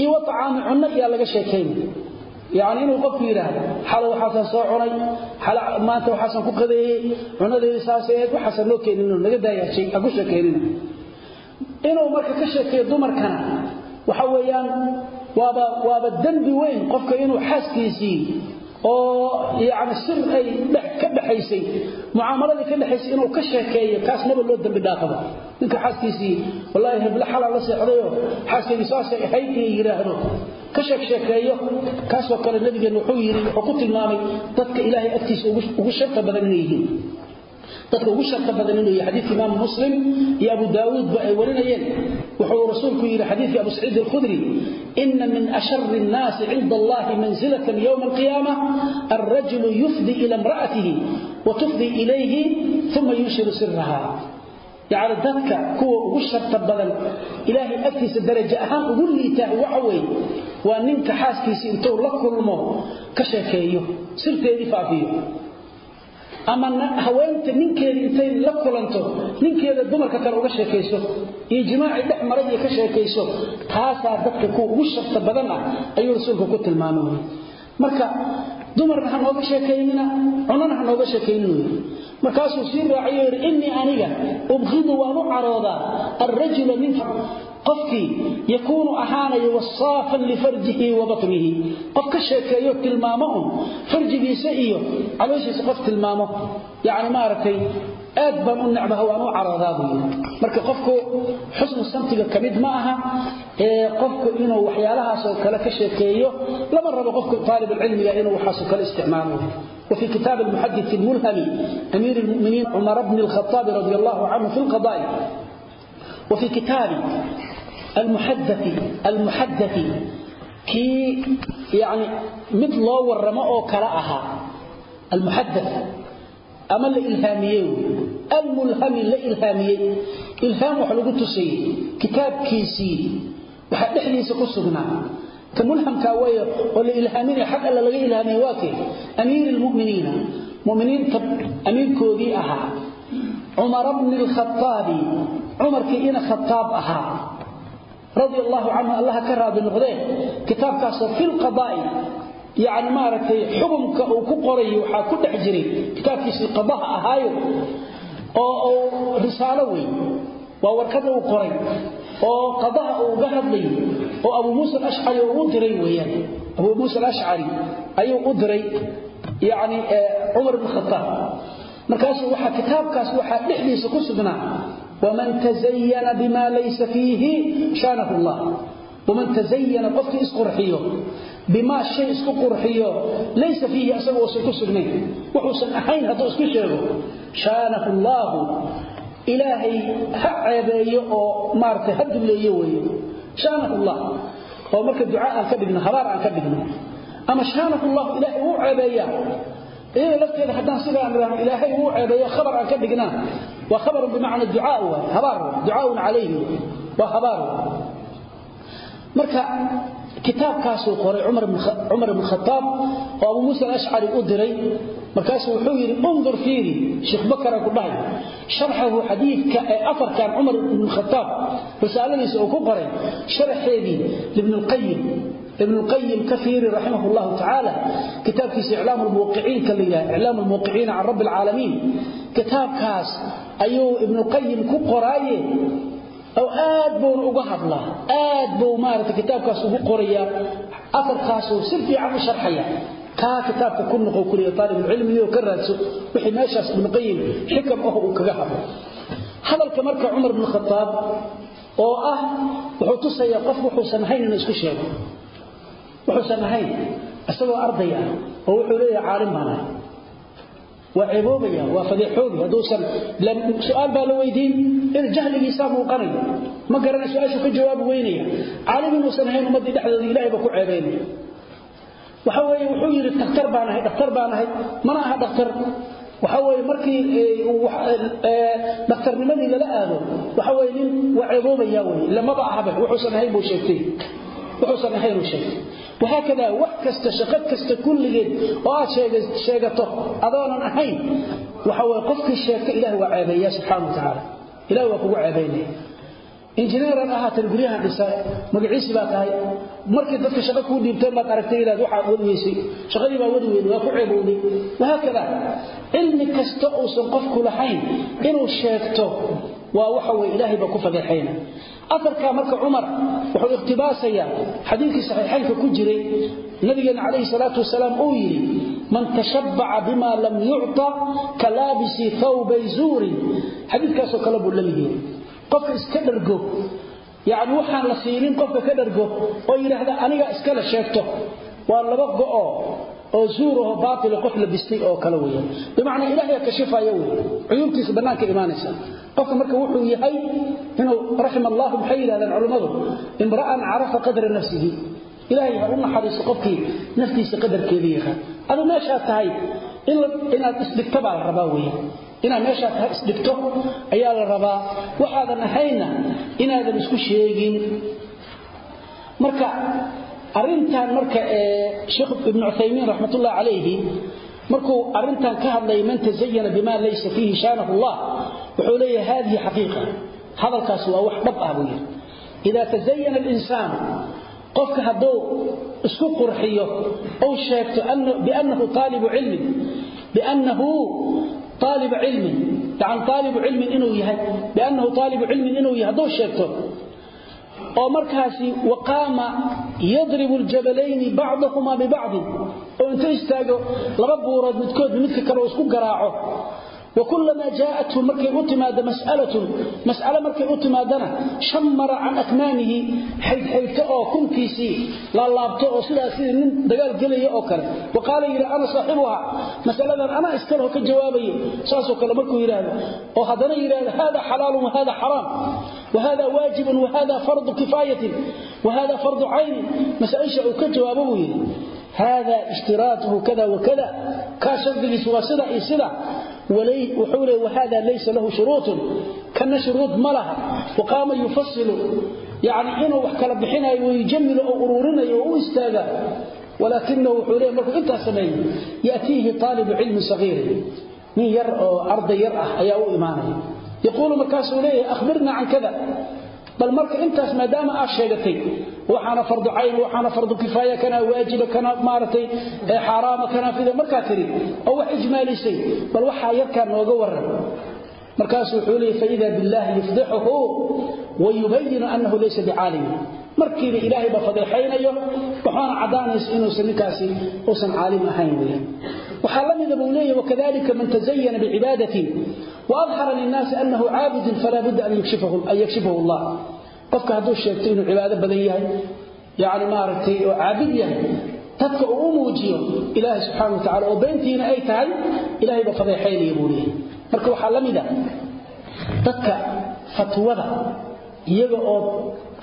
iyo wacaami cunno yaa laga sheekayn yani inuu qofku yidhaahdo xalo waxaasaan soo cunay maanta waxaasaan ku qadeeyey cunadeedii saasay ahayd waxaasaan loo keenin naga daayashay aan ku inuu marka ka sheekeeyo dumarkana waxa weeyaan waaba waaba dembi weyn qofka inuu xaaskiisii oo yani sir ay ka dhaxaysay mucaamaladii ka dhaxaysay inuu ka sheekeeyo kaasnaba loo dembi dhaafaba. Ninka xaaskiisii wallaahi hebla xalaa la seexdayoo xaaskaydii saasay ahayd inay yidhaahdo. Ka sheegsheekeeyo kaasoo kale nabigeenna wuxuu yidhi wuxuu ku tilmaamay dadka ilaahay agtiisa ugu sharta badan inay yihiin. Dadka ugu sharta badan inuu yahay xadiidka imaam muslim iyo abu daawuudba ay warinayeen. Wuxuu rasuulku yidhi xadiidkii abu saciid alkhudri ina min ashari الnaasi cinda allahi manzilatan ywma alqiyaama alrajulu yufdi ila imra'atihi watufdi ilayhi uma yunshiru siraha yacni dadka kuwa ugu sharta badan ilaahay agtiisa darajo ahaan ugu liitaa waxa weeye waa ninka xaaskiisii intuu la kulmo ka sheekeeyo sirteedii faafiyo ama haweenta ninkeeda intay la kulanto ninkeeda dumarka kale uga sheekayso iyo jimaaci dhex maray iyo ka sheekayso taasaa dadka kuwa ugu sharta dumarna ha nooga sheekaynina cunana ha nooga sheekaynin wey markaasuu sii raacayo yidhi innii aniga ubqidu waan u caroodaa alrajula ninka qofkii yakuunu ahaanayo wasaafan lifarjihi wa batnihi. Qof ka sheekeeyo tilmaamo un farjigiisa iyo calooshiisa qof tilmaamo. Yani maaragtay aad baan u necbaha waan u caroodaa buu yidhi marka qofku xusnu samtiga ka mid ma aha ee qofku inuu waxyaalahaasoo kale ka sheekeeyo lama rabo qofku taalibulcilmiga inuu waxaasoo kale isticmaalo وفي كتاب المحدث الملهم أمير المؤمنين عمر بن الخطاب رضي الله عنه في القضاء وفي كتاب المحدث المحدث كي يعني مثل الله ورماء كراءها ama la ilhaamiye almulhami la ilhaamiyey. Ilhaam wax lagu tusay kitaabkiisii waxaa dhexdiisa ku sugnaa. Ka mulhamkaa way oo la ilhaaminaya xag alla laga ilhaamiyey waa kee? Amiiri lmuminiina muminiinta amiirkoodii ahaa. Cumara bni lkhaaabi cumarkii ina khaaab ahaa. Radi allahu canhu allaha ka raadi noqdee kitaabkaasoo fi lqadaa'i yani maaragtay xukumka uu ku qorayo waxaa ku dhex jiray kitaabkiisii qadaha ahaayo oo risaalo wey waa warkada uu qoray oo qadaha uu uga hadlay oo abu muusa alashcari uu u diray weyaan abu muusa alashcari ayuu u diray yani cumar bn khataab markaasu waxaa kitaabkaas waxaa dhexdiisa ku sugnaa waman tazayana bima laysa fiihi? Shaanahu llah waman tazayyana qofki isqurxiyo bima shay isku qurxiyo laysa fihi asagoo ku sugnay wuxuu ahayn haduu isku sheego shanahu Allah ilaahay ha ceebeeyo oo maartay ha duleeyo weeyo shaanahu allah oo marka ducaa aan ka dhigno habaar aan ka dhigno ama shaanahu allah ilaahay uu ceebeeya ee lafteeda haddaan sidaa niraahno ilaahay uu ceebeeya khabar aan ka dhignaa. Waa khabar bimacna ducaa waa habaar ducaa calayhi waa habaar marka kitaabkaasuu qoray cumar ibn khataab oo abu muusa alashcari u diray markaasuu wuxuu yidhi undur fiiri sheekh bakara ku dhahay sharxahu xadiidka ee afarkan cumar ibn khataab risaaladiisa uu ku qoray sharaxeedii ibn alqayim ابن القيم كثير رحمه الله تعالى كتاب كيس إعلام الموقعين كالله إعلام الموقعين عن رب العالمين كتاب كاس أيو ابن القيم oo aad buu uga hadlaa. Aad buu maartay kitaabkaas ugu qoraya afarkaas si fiican u sharxaya. Ka kitaabka ku noqon kaliya talib ilmi iyo ka raadso wixii meeshaas ibn xikam ah uu kaga hadlo. Hadalka marka cumar ibn khattab oo ah wuxuu tusaya qof wuxuu sanahayn inuu isku sheego. Wuxuu ahayn isagoo ardaya oo wuxuu leeyahay caalim baan ahay waa ceeboobaya waa fadeexoobi hadduusan su'aal baa la weydiin in jahligiisaa muuqanaya ma garana su'aashu ka jawaabi weynaya. Caalim inuusan ahayn ummaddii dhexdooda ilahay ba ku ceebaynaya waxa weeye wuxuu yidhi dhakhtar baan ahay dhakhtar baan ahay. Mana aha dhakhtar. Waxa weeye markii dhakhtarnimadii lala aado waxa weeye nin wahaakadaa wax kasta shaqo kasta kulligeed oo aad sheegato adoonan ahayn. Waxa way qofkii sheegta ilaah waa ceebeeya subxaana wa tacaala waa kugu ceebaynaya injineeran ahaatan guryahan dhisa magaciisi baa tahay. Markii dadka shaqo kuu dhiibteen baad aragtay inaad waxaad wadi shaqadii baa wadi weyday waa ku ceebowday. Wahaakadaa cilmi kasta uusan qofku lahayn inuu sheegto waa waxa weye ilaahay baa ku fadeexayna afarkaa marka cumar wuxuu ikhtibaasaya xadiidkii saxiixaynka ku jiray nabigeena calayhi salaatu wasalaam uu yidhi man tashabbaca bima lam yucta ka laabisi thawbay zuurin. Xadiidkaasoo kale buu la mid yahay qofka iska dhargo yani waxaan la siinin qofka ka dhargo oo yidhaahda aniga iskala sheegto waa laba go'o oo zuuraho baatilo qof la bistay oo kale qofka marka wuxuu yahay inuu raxima allahu maxay yidhahdeen culammadu imra'an carafa qadra nafsihi. Ilaahay ha u naxariiso qofkii naftiisa qadarkeeda yaqaan adu meeshaa tahay inaad isdhigto baa la rabaa weeyaan inaad meeshaa tahay isdhigto ayaa la rabaa. Waxaadan ahayna inaadan isku sheegin. Marka arintan marka ee sheekh ibn Uthaymeen rahmatullah alayhi markuu arintan ka hadlay man tazayyana bima laysa fihi shanahu Allah wuxuu leeyahay hadii haqiiqa hadalkaas waa wax dhab ah buu yiri ida tazayyana al-insan qofka haduu isku qurxiyo oo sheegto anna bi'annahu talib ilmi bi'annahu طالب علم يعني طالب علم انه يهي بانه طالب علم انه يهدو شيكتو oo markaasi waqama yadribu aljabalayn ba'dahuma bi ba'd oo inta istaago laba buurood midkood midka kale isku garaaco وكلما جاءته مركي أتماد مسألة مسألة مركي أتمادنا شمر عن أكمامه حيث حيث أو كنكيسي لا لابتو سلا سيدي من دقال قلي أوكر وقال إلى أنا صاحبها مسألة أنا استره كجوابي ساسو كلا مركو إلى وهذا إلى هذا حلال وهذا حرام وهذا واجب وهذا فرض كفاية وهذا فرض عين مسألة كجوابه hada ishtiraahu kada wakada kaa shardigiisu waa sida iyo sida wuxuu leey wahada laysa lahu shuruutun kana shuruud ma laha waqaama yufasilu yacni inuu wax kala bixinayo oo yujamilo oo uruurinayo oo u istaaga walaakinahu wuxuu leey markuu intaas sameeyey yatiihi taalibu cilmi sagiirin nin yar oo arday yar ah ayaa u imaanaya yaquulu markaasuu leeyahay akhbirnaa can kada bal marka intaas maadaama aad sheegatay ما دام اشيغتي وحنا فرض عين وحنا فرض كفايه كان واجب كان مارتي حرام كان في مركا تري او اجمالي شيء بل وحا يركا نوغا ورن مركاس وحولي فاذا بالله يفضحه ويبين انه ليس بعالم markiiba ilaahay ba fadeexaynayo waxaana cadaanays inuu sanikaasi uusan caalim ahayn weeyaan waxa la mid ah leeyahay wakadalika man tazayyana biibadatin wa adhara lin-nas annahu 'abid fala budda an qofka haduu sheegto inuu cibaado badan yahay yaani maartay oo 'aabid yahay dadka uu muujiyo ilaahay subhanahu wa ta'ala oo beentiina ay tahay ilaahay ba fadeexaynayo buu leeyahay. Marka waxa la mid ah dadka fatwada iyaga oo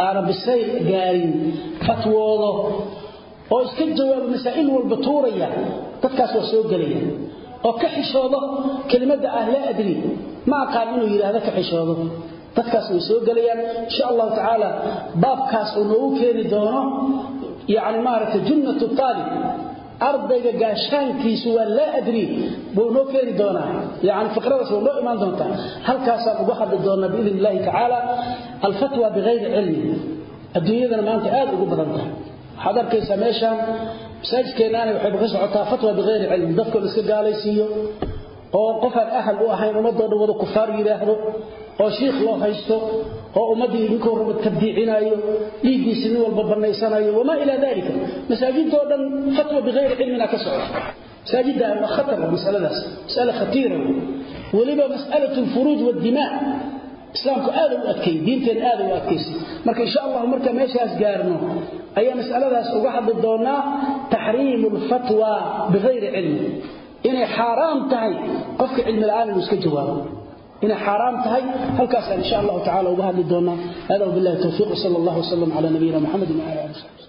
aan bisay gaarin fatwoodo oo iska jawaab masaa'il walba tuuraya dadkaas waa soo galaya oo ka xishoodo kelimada ah la adri ma aqaan inuu yiraahdo ka xishoodo dadkaas way soo gelayaan. Insha allah tacaala baabkaas uu noogu keeni doono yani maaragta junnat aalib ardayga gaashaankiisu waa laa adrii buu noo keeni doonaa. Yani fikradaas way noo imaan doontaa. Halkaasaan uga hadli doonaa biidn illahi tacaala alfatwa bikayri cilmi. Adduunyadana maanta aad ugu badan tahay. Waxaad arkaysaa meeshaan masaajidkeennaana waxay ka socotaa fatwa bikayri cilmi. Dadkoo la iska gaalaysiiyo oo qofaan ahal u ahayn ummadoo dhan wada kufaar yidhaahdo oo shiikh loo haysto oo ummaddii ninkuu raba tabdiicinayo dhiiggiisi nin walba bannaysanayo wamaa ilaa dalika masaajidoo dhan fatwa bikayri cilmina ka socota masaajidda khatar masaladaas masale khatiira weliba mas'alatu alfuruuj waaddimaa islaamku aad u adkay diinteen aad u adkaysay marka insha Allah marka meeshaas gaarno ayaa mas'aladaas uga hadli doonaa tahriim al-fatwa bighayri ilm inay xaaraam tahay qofka cilmi la'aan inuu iska jawaabo. Inay xaaraam tahay halkaas insha Allah ta'ala uga hadli doona hada billahi tawfiq sallallahu wasallam ala nabiyina muhammad wa ala alihi